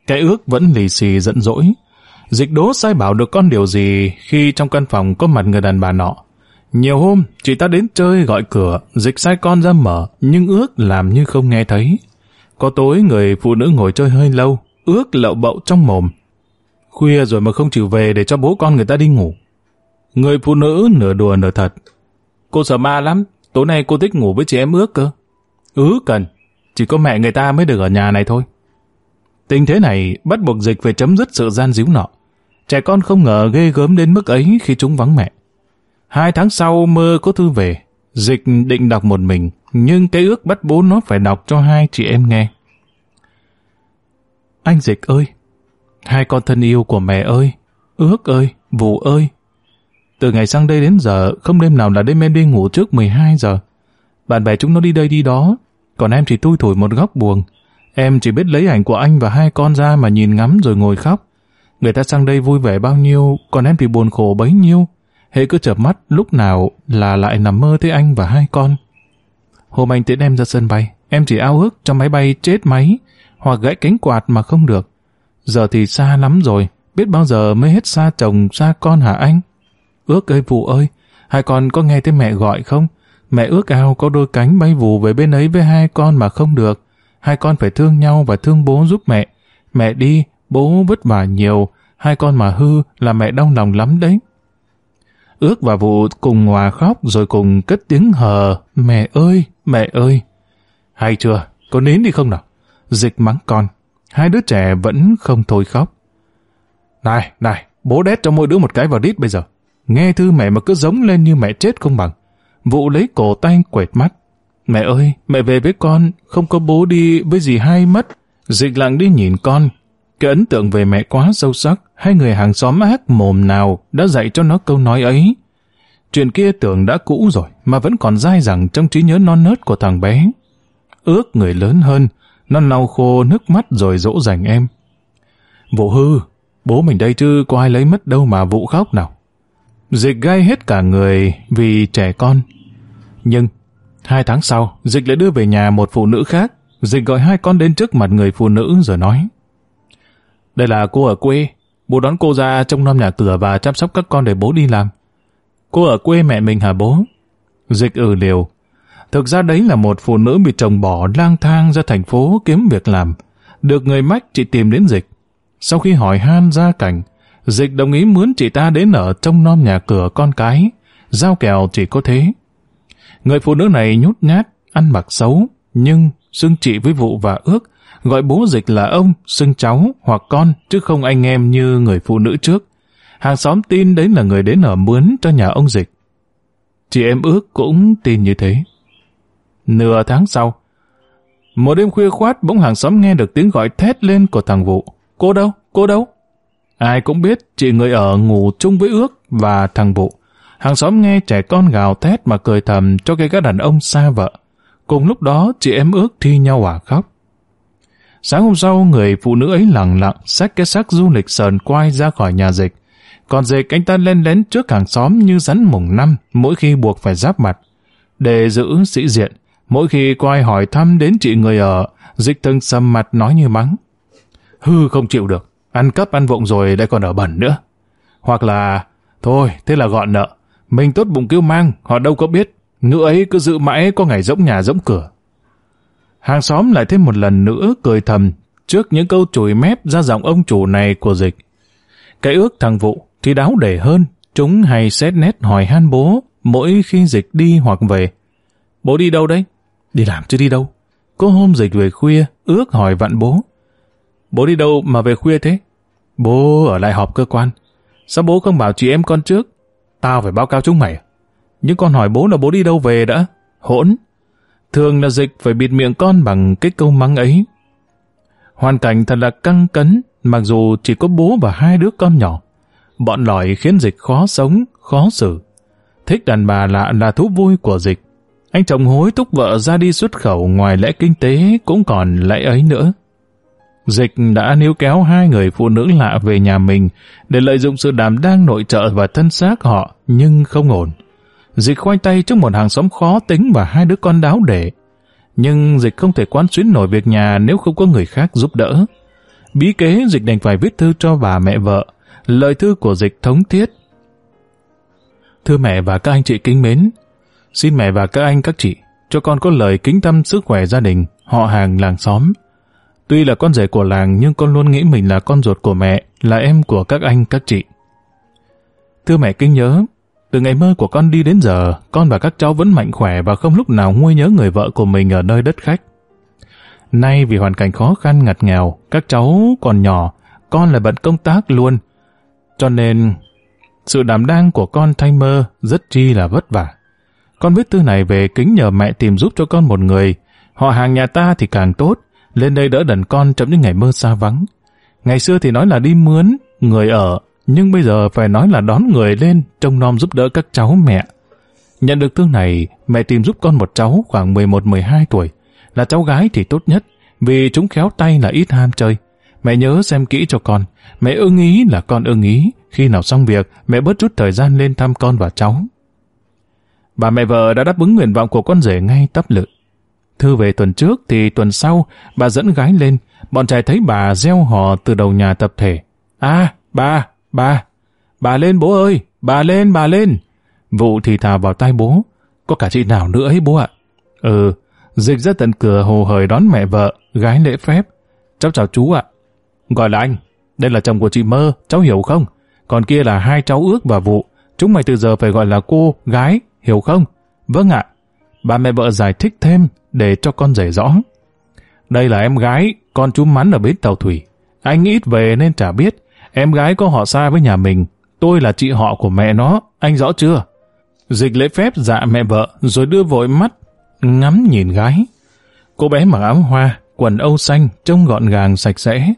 Cái ước vẫn lì xì giận dỗi. Dịch đố sai bảo được con điều gì khi trong căn phòng có mặt người đàn bà nọ. Nhiều hôm, chị ta đến chơi gọi cửa, dịch sai con ra mở, nhưng ước làm như không nghe thấy. Có tối người phụ nữ ngồi chơi hơi lâu, ước lậu bậu trong mồm. Khuya rồi mà không chịu về để cho bố con người ta đi ngủ. Người phụ nữ nửa đùa nửa thật. Cô sợ ma lắm, tối nay cô thích ngủ với chị em ước cơ. Ừ cần, chỉ có mẹ người ta mới được ở nhà này thôi. Tình thế này bắt buộc dịch phải chấm dứt sự gian díu nọ. Trẻ con không ngờ ghê gớm đến mức ấy khi chúng vắng mẹ. Hai tháng sau mơ có thư về, dịch định đọc một mình, nhưng cái ước bắt bố nó phải đọc cho hai chị em nghe. Anh dịch ơi, hai con thân yêu của mẹ ơi, ước ơi, vụ ơi. Từ ngày sang đây đến giờ, không đêm nào là đêm em đi ngủ trước 12 giờ. Bạn bè chúng nó đi đây đi đó, còn em chỉ tui thủi một góc buồn Em chỉ biết lấy ảnh của anh và hai con ra mà nhìn ngắm rồi ngồi khóc. Người ta sang đây vui vẻ bao nhiêu, còn em thì buồn khổ bấy nhiêu. Hệ cứ chợp mắt lúc nào là lại nằm mơ thấy anh và hai con. Hôm anh tiễn em ra sân bay, em chỉ ao ước cho máy bay chết máy hoặc gãy cánh quạt mà không được. Giờ thì xa lắm rồi, biết bao giờ mới hết xa chồng, xa con hả anh? Ước ơi vụ ơi, hai con có nghe thấy mẹ gọi không? Mẹ ước ao có đôi cánh bay vù về bên ấy với hai con mà không được. Hai con phải thương nhau và thương bố giúp mẹ. Mẹ đi, bố vất vả nhiều, hai con mà hư là mẹ đau lòng lắm đấy. Ước và vụ cùng hòa khóc rồi cùng cất tiếng hờ. Mẹ ơi, mẹ ơi. Hay chưa, có nín đi không nào? Dịch mắng con. Hai đứa trẻ vẫn không thôi khóc. Này, này, bố đét cho mỗi đứa một cái vào đít bây giờ. Nghe thư mẹ mà cứ giống lên như mẹ chết không bằng. Vụ lấy cổ tay quệt mắt. Mẹ ơi, mẹ về với con, không có bố đi với gì hay mất. Dịch lặng đi nhìn con. Cái ấn tượng về mẹ quá sâu sắc, hai người hàng xóm ác mồm nào đã dạy cho nó câu nói ấy. Chuyện kia tưởng đã cũ rồi, mà vẫn còn dai dẳng trong trí nhớ non nớt của thằng bé. Ước người lớn hơn, nó lau khô nước mắt rồi dỗ dành em. Vụ hư, bố mình đây chứ có ai lấy mất đâu mà vụ khóc nào. Dịch gai hết cả người vì trẻ con. Nhưng, hai tháng sau, Dịch lại đưa về nhà một phụ nữ khác. Dịch gọi hai con đến trước mặt người phụ nữ rồi nói. Đây là cô ở quê, bố đón cô ra trong năm nhà cửa và chăm sóc các con để bố đi làm. Cô ở quê mẹ mình hả bố? Dịch ừ liều. Thực ra đấy là một phụ nữ bị chồng bỏ lang thang ra thành phố kiếm việc làm. Được người mách chị tìm đến Dịch. Sau khi hỏi han gia cảnh, Dịch đồng ý muốn chị ta đến ở trong non nhà cửa con cái. Giao kèo chỉ có thế. Người phụ nữ này nhút nhát, ăn mặc xấu, nhưng xưng chị với vụ và ước, gọi bố dịch là ông, xưng cháu hoặc con, chứ không anh em như người phụ nữ trước. Hàng xóm tin đấy là người đến ở mướn cho nhà ông dịch. Chị em ước cũng tin như thế. Nửa tháng sau, một đêm khuya khoát bỗng hàng xóm nghe được tiếng gọi thét lên của thằng Vụ. Cô đâu? Cô đâu? Ai cũng biết chị người ở ngủ chung với ước và thằng Vụ. Hàng xóm nghe trẻ con gào thét mà cười thầm cho cái gã đàn ông xa vợ. Cùng lúc đó chị em ước thi nhau à khóc. Sáng hôm sau, người phụ nữ ấy lặng lặng xách cái xác du lịch sờn quai ra khỏi nhà dịch. Còn dịch anh ta lên lén trước hàng xóm như rắn mùng năm mỗi khi buộc phải giáp mặt. Để giữ sĩ diện, mỗi khi quay hỏi thăm đến chị người ở, dịch từng sầm mặt nói như mắng. Hư không chịu được, ăn cắp ăn vụng rồi lại còn ở bẩn nữa. Hoặc là, thôi, thế là gọn nợ. Mình tốt bụng kêu mang, họ đâu có biết. Ngữ ấy cứ giữ mãi có ngày rỗng nhà rỗng cửa. Hàng xóm lại thêm một lần nữa cười thầm trước những câu chùi mép ra giọng ông chủ này của dịch. Cái ước thằng vụ thì đáo để hơn, chúng hay xét nét hỏi han bố mỗi khi dịch đi hoặc về. Bố đi đâu đấy? Đi làm chứ đi đâu? Có hôm dịch về khuya, ước hỏi vặn bố. Bố đi đâu mà về khuya thế? Bố ở lại họp cơ quan. Sao bố không bảo chị em con trước? Tao phải báo cáo chúng mày. Nhưng con hỏi bố là bố đi đâu về đã? Hỗn. Thường là dịch phải bịt miệng con bằng cái câu mắng ấy. Hoàn cảnh thật là căng cấn, mặc dù chỉ có bố và hai đứa con nhỏ. Bọn lỏi khiến dịch khó sống, khó xử. Thích đàn bà lạ là thú vui của dịch. Anh chồng hối thúc vợ ra đi xuất khẩu ngoài lẽ kinh tế cũng còn lẽ ấy nữa. Dịch đã níu kéo hai người phụ nữ lạ về nhà mình để lợi dụng sự đàm đang nội trợ và thân xác họ, nhưng không ổn. Dịch khoanh tay trước một hàng xóm khó tính và hai đứa con đáo để. Nhưng Dịch không thể quán xuyến nổi việc nhà nếu không có người khác giúp đỡ. Bí kế Dịch đành phải viết thư cho bà mẹ vợ. Lời thư của Dịch thống thiết. Thưa mẹ và các anh chị kính mến, xin mẹ và các anh các chị cho con có lời kính tâm sức khỏe gia đình, họ hàng làng xóm. Tuy là con rể của làng nhưng con luôn nghĩ mình là con ruột của mẹ, là em của các anh các chị. Thưa mẹ kính nhớ, từ ngày mơ của con đi đến giờ, con và các cháu vẫn mạnh khỏe và không lúc nào nguôi nhớ người vợ của mình ở nơi đất khách. Nay vì hoàn cảnh khó khăn ngặt nghèo, các cháu còn nhỏ, con lại bận công tác luôn. Cho nên, sự đảm đang của con thay mơ rất chi là vất vả. Con viết thư này về kính nhờ mẹ tìm giúp cho con một người. Họ hàng nhà ta thì càng tốt, lên đây đỡ đần con trong những ngày mơ xa vắng. Ngày xưa thì nói là đi mướn, người ở, nhưng bây giờ phải nói là đón người lên, trông nom giúp đỡ các cháu mẹ. Nhận được thư này, mẹ tìm giúp con một cháu khoảng 11-12 tuổi. Là cháu gái thì tốt nhất, vì chúng khéo tay là ít ham chơi. Mẹ nhớ xem kỹ cho con, mẹ ưng ý là con ưng ý, khi nào xong việc, mẹ bớt chút thời gian lên thăm con và cháu. Bà mẹ vợ đã đáp ứng nguyện vọng của con rể ngay tấp lự. Thư về tuần trước thì tuần sau, bà dẫn gái lên, bọn trẻ thấy bà gieo hò từ đầu nhà tập thể. À, bà, bà, bà lên bố ơi, bà lên, bà lên. Vụ thì thào vào tay bố, có cả chị nào nữa ấy bố ạ. Ừ, dịch ra tận cửa hồ hời đón mẹ vợ, gái lễ phép. Cháu chào chú ạ. Gọi là anh, đây là chồng của chị Mơ, cháu hiểu không? Còn kia là hai cháu ước và vụ, Chúng mày từ giờ phải gọi là cô, gái, hiểu không? Vâng ạ. bà mẹ vợ giải thích thêm để cho con rể rõ. Đây là em gái, con chú Mắn ở bến tàu thủy. Anh ít về nên chả biết. Em gái có họ xa với nhà mình. Tôi là chị họ của mẹ nó, anh rõ chưa? Dịch lễ phép dạ mẹ vợ, rồi đưa vội mắt, ngắm nhìn gái. Cô bé mặc áo hoa, quần âu xanh, trông gọn gàng sạch sẽ.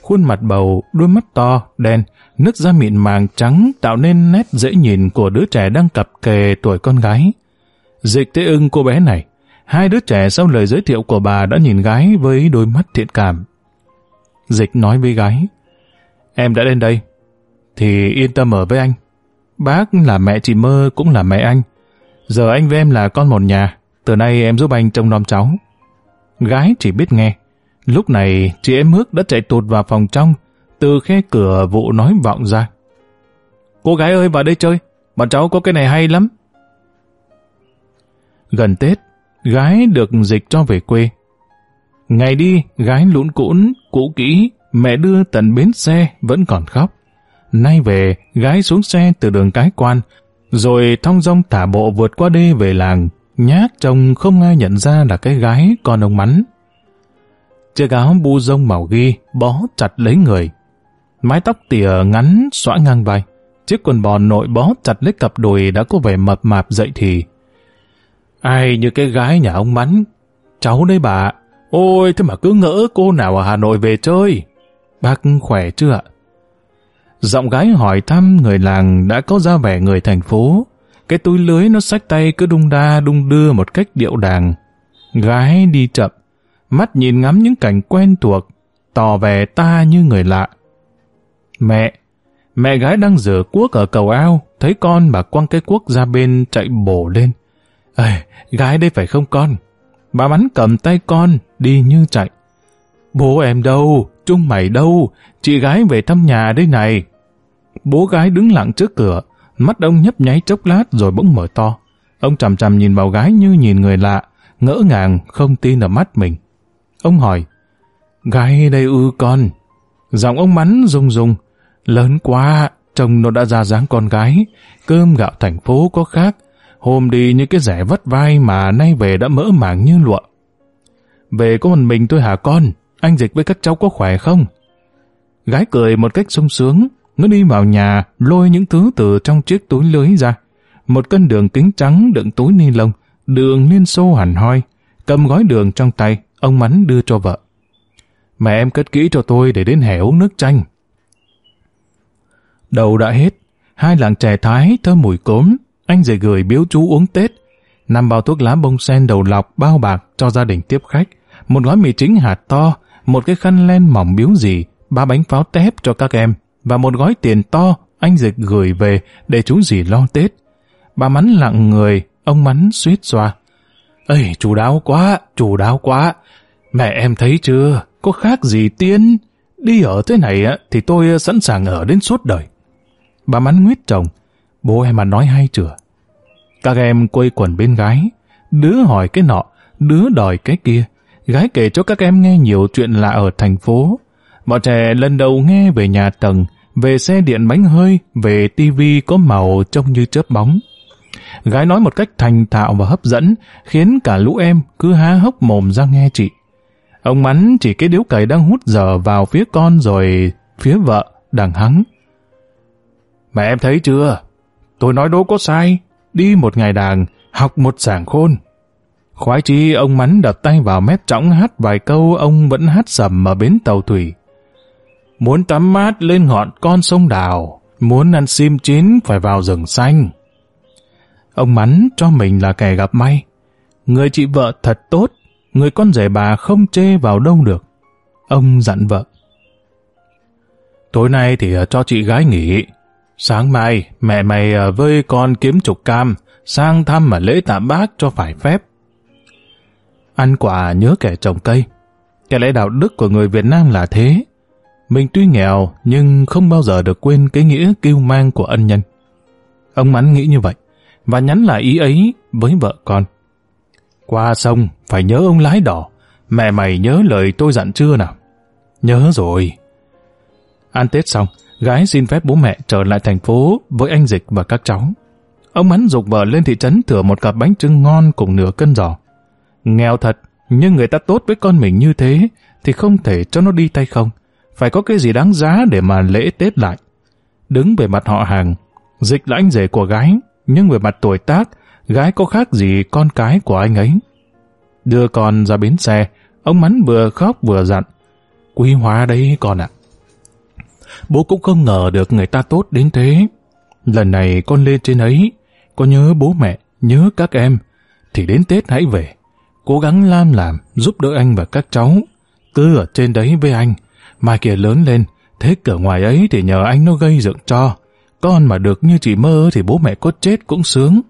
Khuôn mặt bầu, đôi mắt to, đen, nước da mịn màng trắng tạo nên nét dễ nhìn của đứa trẻ đang cặp kề tuổi con gái. Dịch tế ưng cô bé này, hai đứa trẻ sau lời giới thiệu của bà đã nhìn gái với đôi mắt thiện cảm. Dịch nói với gái, em đã đến đây, thì yên tâm ở với anh. Bác là mẹ chị Mơ cũng là mẹ anh. Giờ anh với em là con một nhà, từ nay em giúp anh trông nom cháu. Gái chỉ biết nghe. Lúc này chị em Hước đã chạy tụt vào phòng trong, từ khe cửa vụ nói vọng ra. Cô gái ơi vào đây chơi, bọn cháu có cái này hay lắm. Gần Tết, gái được dịch cho về quê. Ngày đi, gái lũn cũn, cũ kỹ, mẹ đưa tận bến xe vẫn còn khóc. Nay về, gái xuống xe từ đường cái quan, rồi thong dong thả bộ vượt qua đê về làng, nhát chồng không ai nhận ra là cái gái con ông mắn. Chiếc áo bu rông màu ghi, bó chặt lấy người. Mái tóc tỉa ngắn xõa ngang vai, chiếc quần bò nội bó chặt lấy cặp đùi đã có vẻ mập mạp dậy thì. Ai như cái gái nhà ông mắn? Cháu đây bà. Ôi, thế mà cứ ngỡ cô nào ở Hà Nội về chơi. Bác khỏe chưa ạ? Giọng gái hỏi thăm người làng đã có ra vẻ người thành phố. Cái túi lưới nó sách tay cứ đung đa đung đưa một cách điệu đàng. Gái đi chậm, mắt nhìn ngắm những cảnh quen thuộc, tỏ vẻ ta như người lạ. Mẹ, mẹ gái đang rửa cuốc ở cầu ao, thấy con bà quăng cái cuốc ra bên chạy bổ lên. Ê, gái đây phải không con? Bà bắn cầm tay con, đi như chạy. Bố em đâu? Trung mày đâu? Chị gái về thăm nhà đây này. Bố gái đứng lặng trước cửa, mắt ông nhấp nháy chốc lát rồi bỗng mở to. Ông chằm chằm nhìn vào gái như nhìn người lạ, ngỡ ngàng không tin ở mắt mình. Ông hỏi, gái đây ư con? Giọng ông mắn rung rung, lớn quá, chồng nó đã ra dáng con gái, cơm gạo thành phố có khác, hôm đi như cái rẻ vất vai mà nay về đã mỡ màng như lụa. Về có một mình tôi hả con? Anh Dịch với các cháu có khỏe không? Gái cười một cách sung sướng, nó đi vào nhà, lôi những thứ từ trong chiếc túi lưới ra. Một cân đường kính trắng đựng túi ni lông, đường liên xô hẳn hoi, cầm gói đường trong tay, ông Mắn đưa cho vợ. Mẹ em cất kỹ cho tôi để đến hè uống nước chanh. Đầu đã hết, hai làng trẻ thái thơm mùi cốm, anh rể gửi biếu chú uống Tết. Năm bao thuốc lá bông sen đầu lọc bao bạc cho gia đình tiếp khách, một gói mì chính hạt to, một cái khăn len mỏng biếu gì, ba bánh pháo tép cho các em, và một gói tiền to anh Dịch gửi về để chú dì lo Tết. Bà Mắn lặng người, ông Mắn suýt xoa. Ây, chú đáo quá, chú đáo quá. Mẹ em thấy chưa, có khác gì tiên. Đi ở thế này á thì tôi ờ, sẵn sàng ở đến suốt đời. Bà Mắn nguyết chồng, bố em mà nói hay chưa? Các em quây quần bên gái, đứa hỏi cái nọ, đứa đòi cái kia. Gái kể cho các em nghe nhiều chuyện lạ ở thành phố. Bọn trẻ lần đầu nghe về nhà tầng, về xe điện bánh hơi, về tivi có màu trông như chớp bóng. Gái nói một cách thành thạo và hấp dẫn, khiến cả lũ em cứ há hốc mồm ra nghe chị. Ông Mắn chỉ cái điếu cày đang hút dở vào phía con rồi phía vợ, đằng hắng. Mẹ em thấy chưa? Tôi nói đâu có sai. Đi một ngày đàng, học một sảng khôn. Khoái chi ông Mắn đặt tay vào mép trõng hát vài câu ông vẫn hát sầm ở bến tàu thủy. Muốn tắm mát lên ngọn con sông đào, muốn ăn sim chín phải vào rừng xanh. Ông Mắn cho mình là kẻ gặp may. Người chị vợ thật tốt, người con rể bà không chê vào đâu được. Ông dặn vợ. Tối nay thì ờ, cho chị gái nghỉ. Sáng mai, mẹ mày ờ, với con kiếm trục cam, sang thăm mà lễ tạm bác cho phải phép. Ăn quả nhớ kẻ trồng cây. Cái lẽ đạo đức của người Việt Nam là thế. Mình tuy nghèo nhưng không bao giờ được quên cái nghĩa kêu mang của ân nhân. Ông Mắn nghĩ như vậy và nhắn lại ý ấy với vợ con. Qua sông phải nhớ ông lái đỏ. Mẹ mày nhớ lời tôi dặn chưa nào? Nhớ rồi. Ăn Tết xong, gái xin phép bố mẹ trở lại thành phố với anh Dịch và các cháu. Ông Mắn dục vợ lên thị trấn thửa một cặp bánh trưng ngon cùng nửa cân giò. Nghèo thật, nhưng người ta tốt với con mình như thế thì không thể cho nó đi tay không. Phải có cái gì đáng giá để mà lễ Tết lại. Đứng về mặt họ hàng, Dịch là anh rể của gái, nhưng về mặt tuổi tác, gái có khác gì con cái của anh ấy. Đưa con ra bến xe, ông Mắn vừa khóc vừa dặn. Quý hóa đấy con ạ. Bố cũng không ngờ được người ta tốt đến thế. Lần này con lên trên ấy, có nhớ bố mẹ, nhớ các em, thì đến Tết hãy về. Cố gắng lam làm, giúp đỡ anh và các cháu. Cứ ở trên đấy với anh, mai kia lớn lên, thế cửa ngoài ấy thì nhờ anh nó gây dựng cho. Con mà được như chị mơ thì bố mẹ có chết cũng sướng.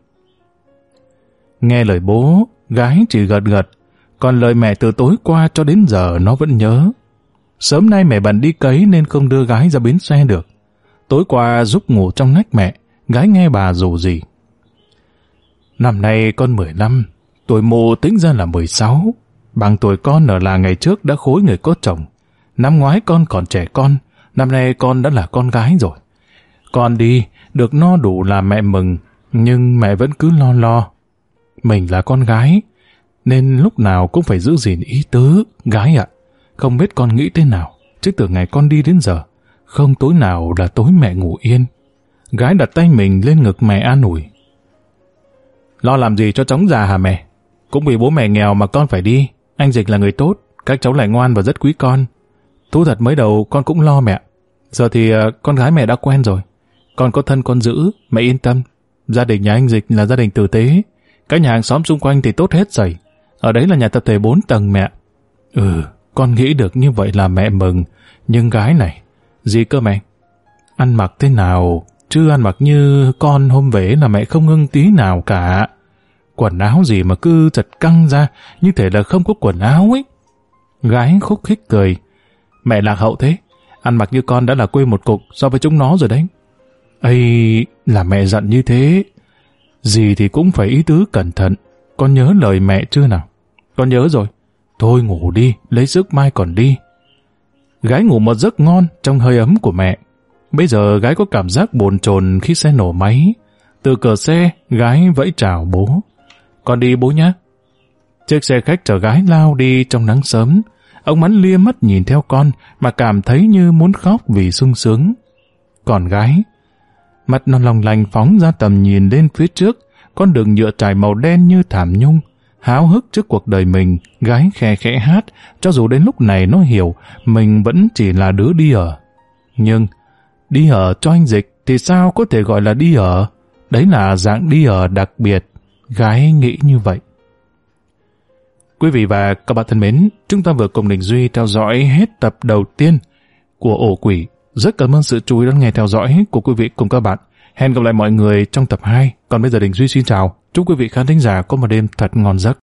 Nghe lời bố, gái chỉ gật gật, còn lời mẹ từ tối qua cho đến giờ nó vẫn nhớ. Sớm nay mẹ bận đi cấy nên không đưa gái ra bến xe được. Tối qua giúp ngủ trong nách mẹ, gái nghe bà rủ gì. Năm nay con 15, tuổi mụ tính ra là 16. Bằng tuổi con ở là ngày trước đã khối người có chồng. Năm ngoái con còn trẻ con, năm nay con đã là con gái rồi. Con đi, được no đủ là mẹ mừng, nhưng mẹ vẫn cứ lo lo. Mình là con gái, nên lúc nào cũng phải giữ gìn ý tứ, gái ạ. Không biết con nghĩ thế nào, chứ từ ngày con đi đến giờ, không tối nào là tối mẹ ngủ yên. Gái đặt tay mình lên ngực mẹ an ủi. Lo làm gì cho chóng già hả mẹ? Cũng vì bố mẹ nghèo mà con phải đi. Anh Dịch là người tốt, các cháu lại ngoan và rất quý con. Thú thật mới đầu con cũng lo mẹ. Giờ thì ờ, con gái mẹ đã quen rồi. Con có thân con giữ, mẹ yên tâm. Gia đình nhà anh Dịch là gia đình tử tế. Các nhà hàng xóm xung quanh thì tốt hết rồi. Ở đấy là nhà tập thể 4 tầng mẹ. Ừ, con nghĩ được như vậy là mẹ mừng. Nhưng gái này, gì cơ mẹ? Ăn mặc thế nào? Chứ ăn mặc như con hôm về là mẹ không ngưng tí nào cả. Quần áo gì mà cứ giật căng ra, như thể là không có quần áo ấy. Gái khúc khích cười. Mẹ lạc hậu thế, ăn mặc như con đã là quê một cục so với chúng nó rồi đấy. Ây, là mẹ dặn như thế. Gì thì cũng phải ý tứ cẩn thận. Con nhớ lời mẹ chưa nào? Con nhớ rồi. Thôi ngủ đi, lấy sức mai còn đi. Gái ngủ một giấc ngon trong hơi ấm của mẹ. Bây giờ gái có cảm giác bồn chồn khi xe nổ máy. Từ cửa xe, gái vẫy chào bố. Con đi bố nhé. Chiếc xe khách chở gái lao đi trong nắng sớm. Ông Mắn lia mắt nhìn theo con mà cảm thấy như muốn khóc vì sung sướng. Còn gái, mặt nó lòng lành phóng ra tầm nhìn lên phía trước, con đường nhựa trải màu đen như thảm nhung. Háo hức trước cuộc đời mình, gái khe khẽ hát, cho dù đến lúc này nó hiểu mình vẫn chỉ là đứa đi ở. Nhưng, đi ở cho anh dịch thì sao có thể gọi là đi ở? Đấy là dạng đi ở đặc biệt. Gái nghĩ như vậy. Quý vị và các bạn thân mến, chúng ta vừa cùng Đình Duy theo dõi hết tập đầu tiên của Ổ Quỷ. Rất cảm ơn sự chú ý lắng nghe theo dõi của quý vị cùng các bạn. Hẹn gặp lại mọi người trong tập 2. Còn bây giờ Đình Duy xin chào. Chúc quý vị khán thính giả có một đêm thật ngon giấc.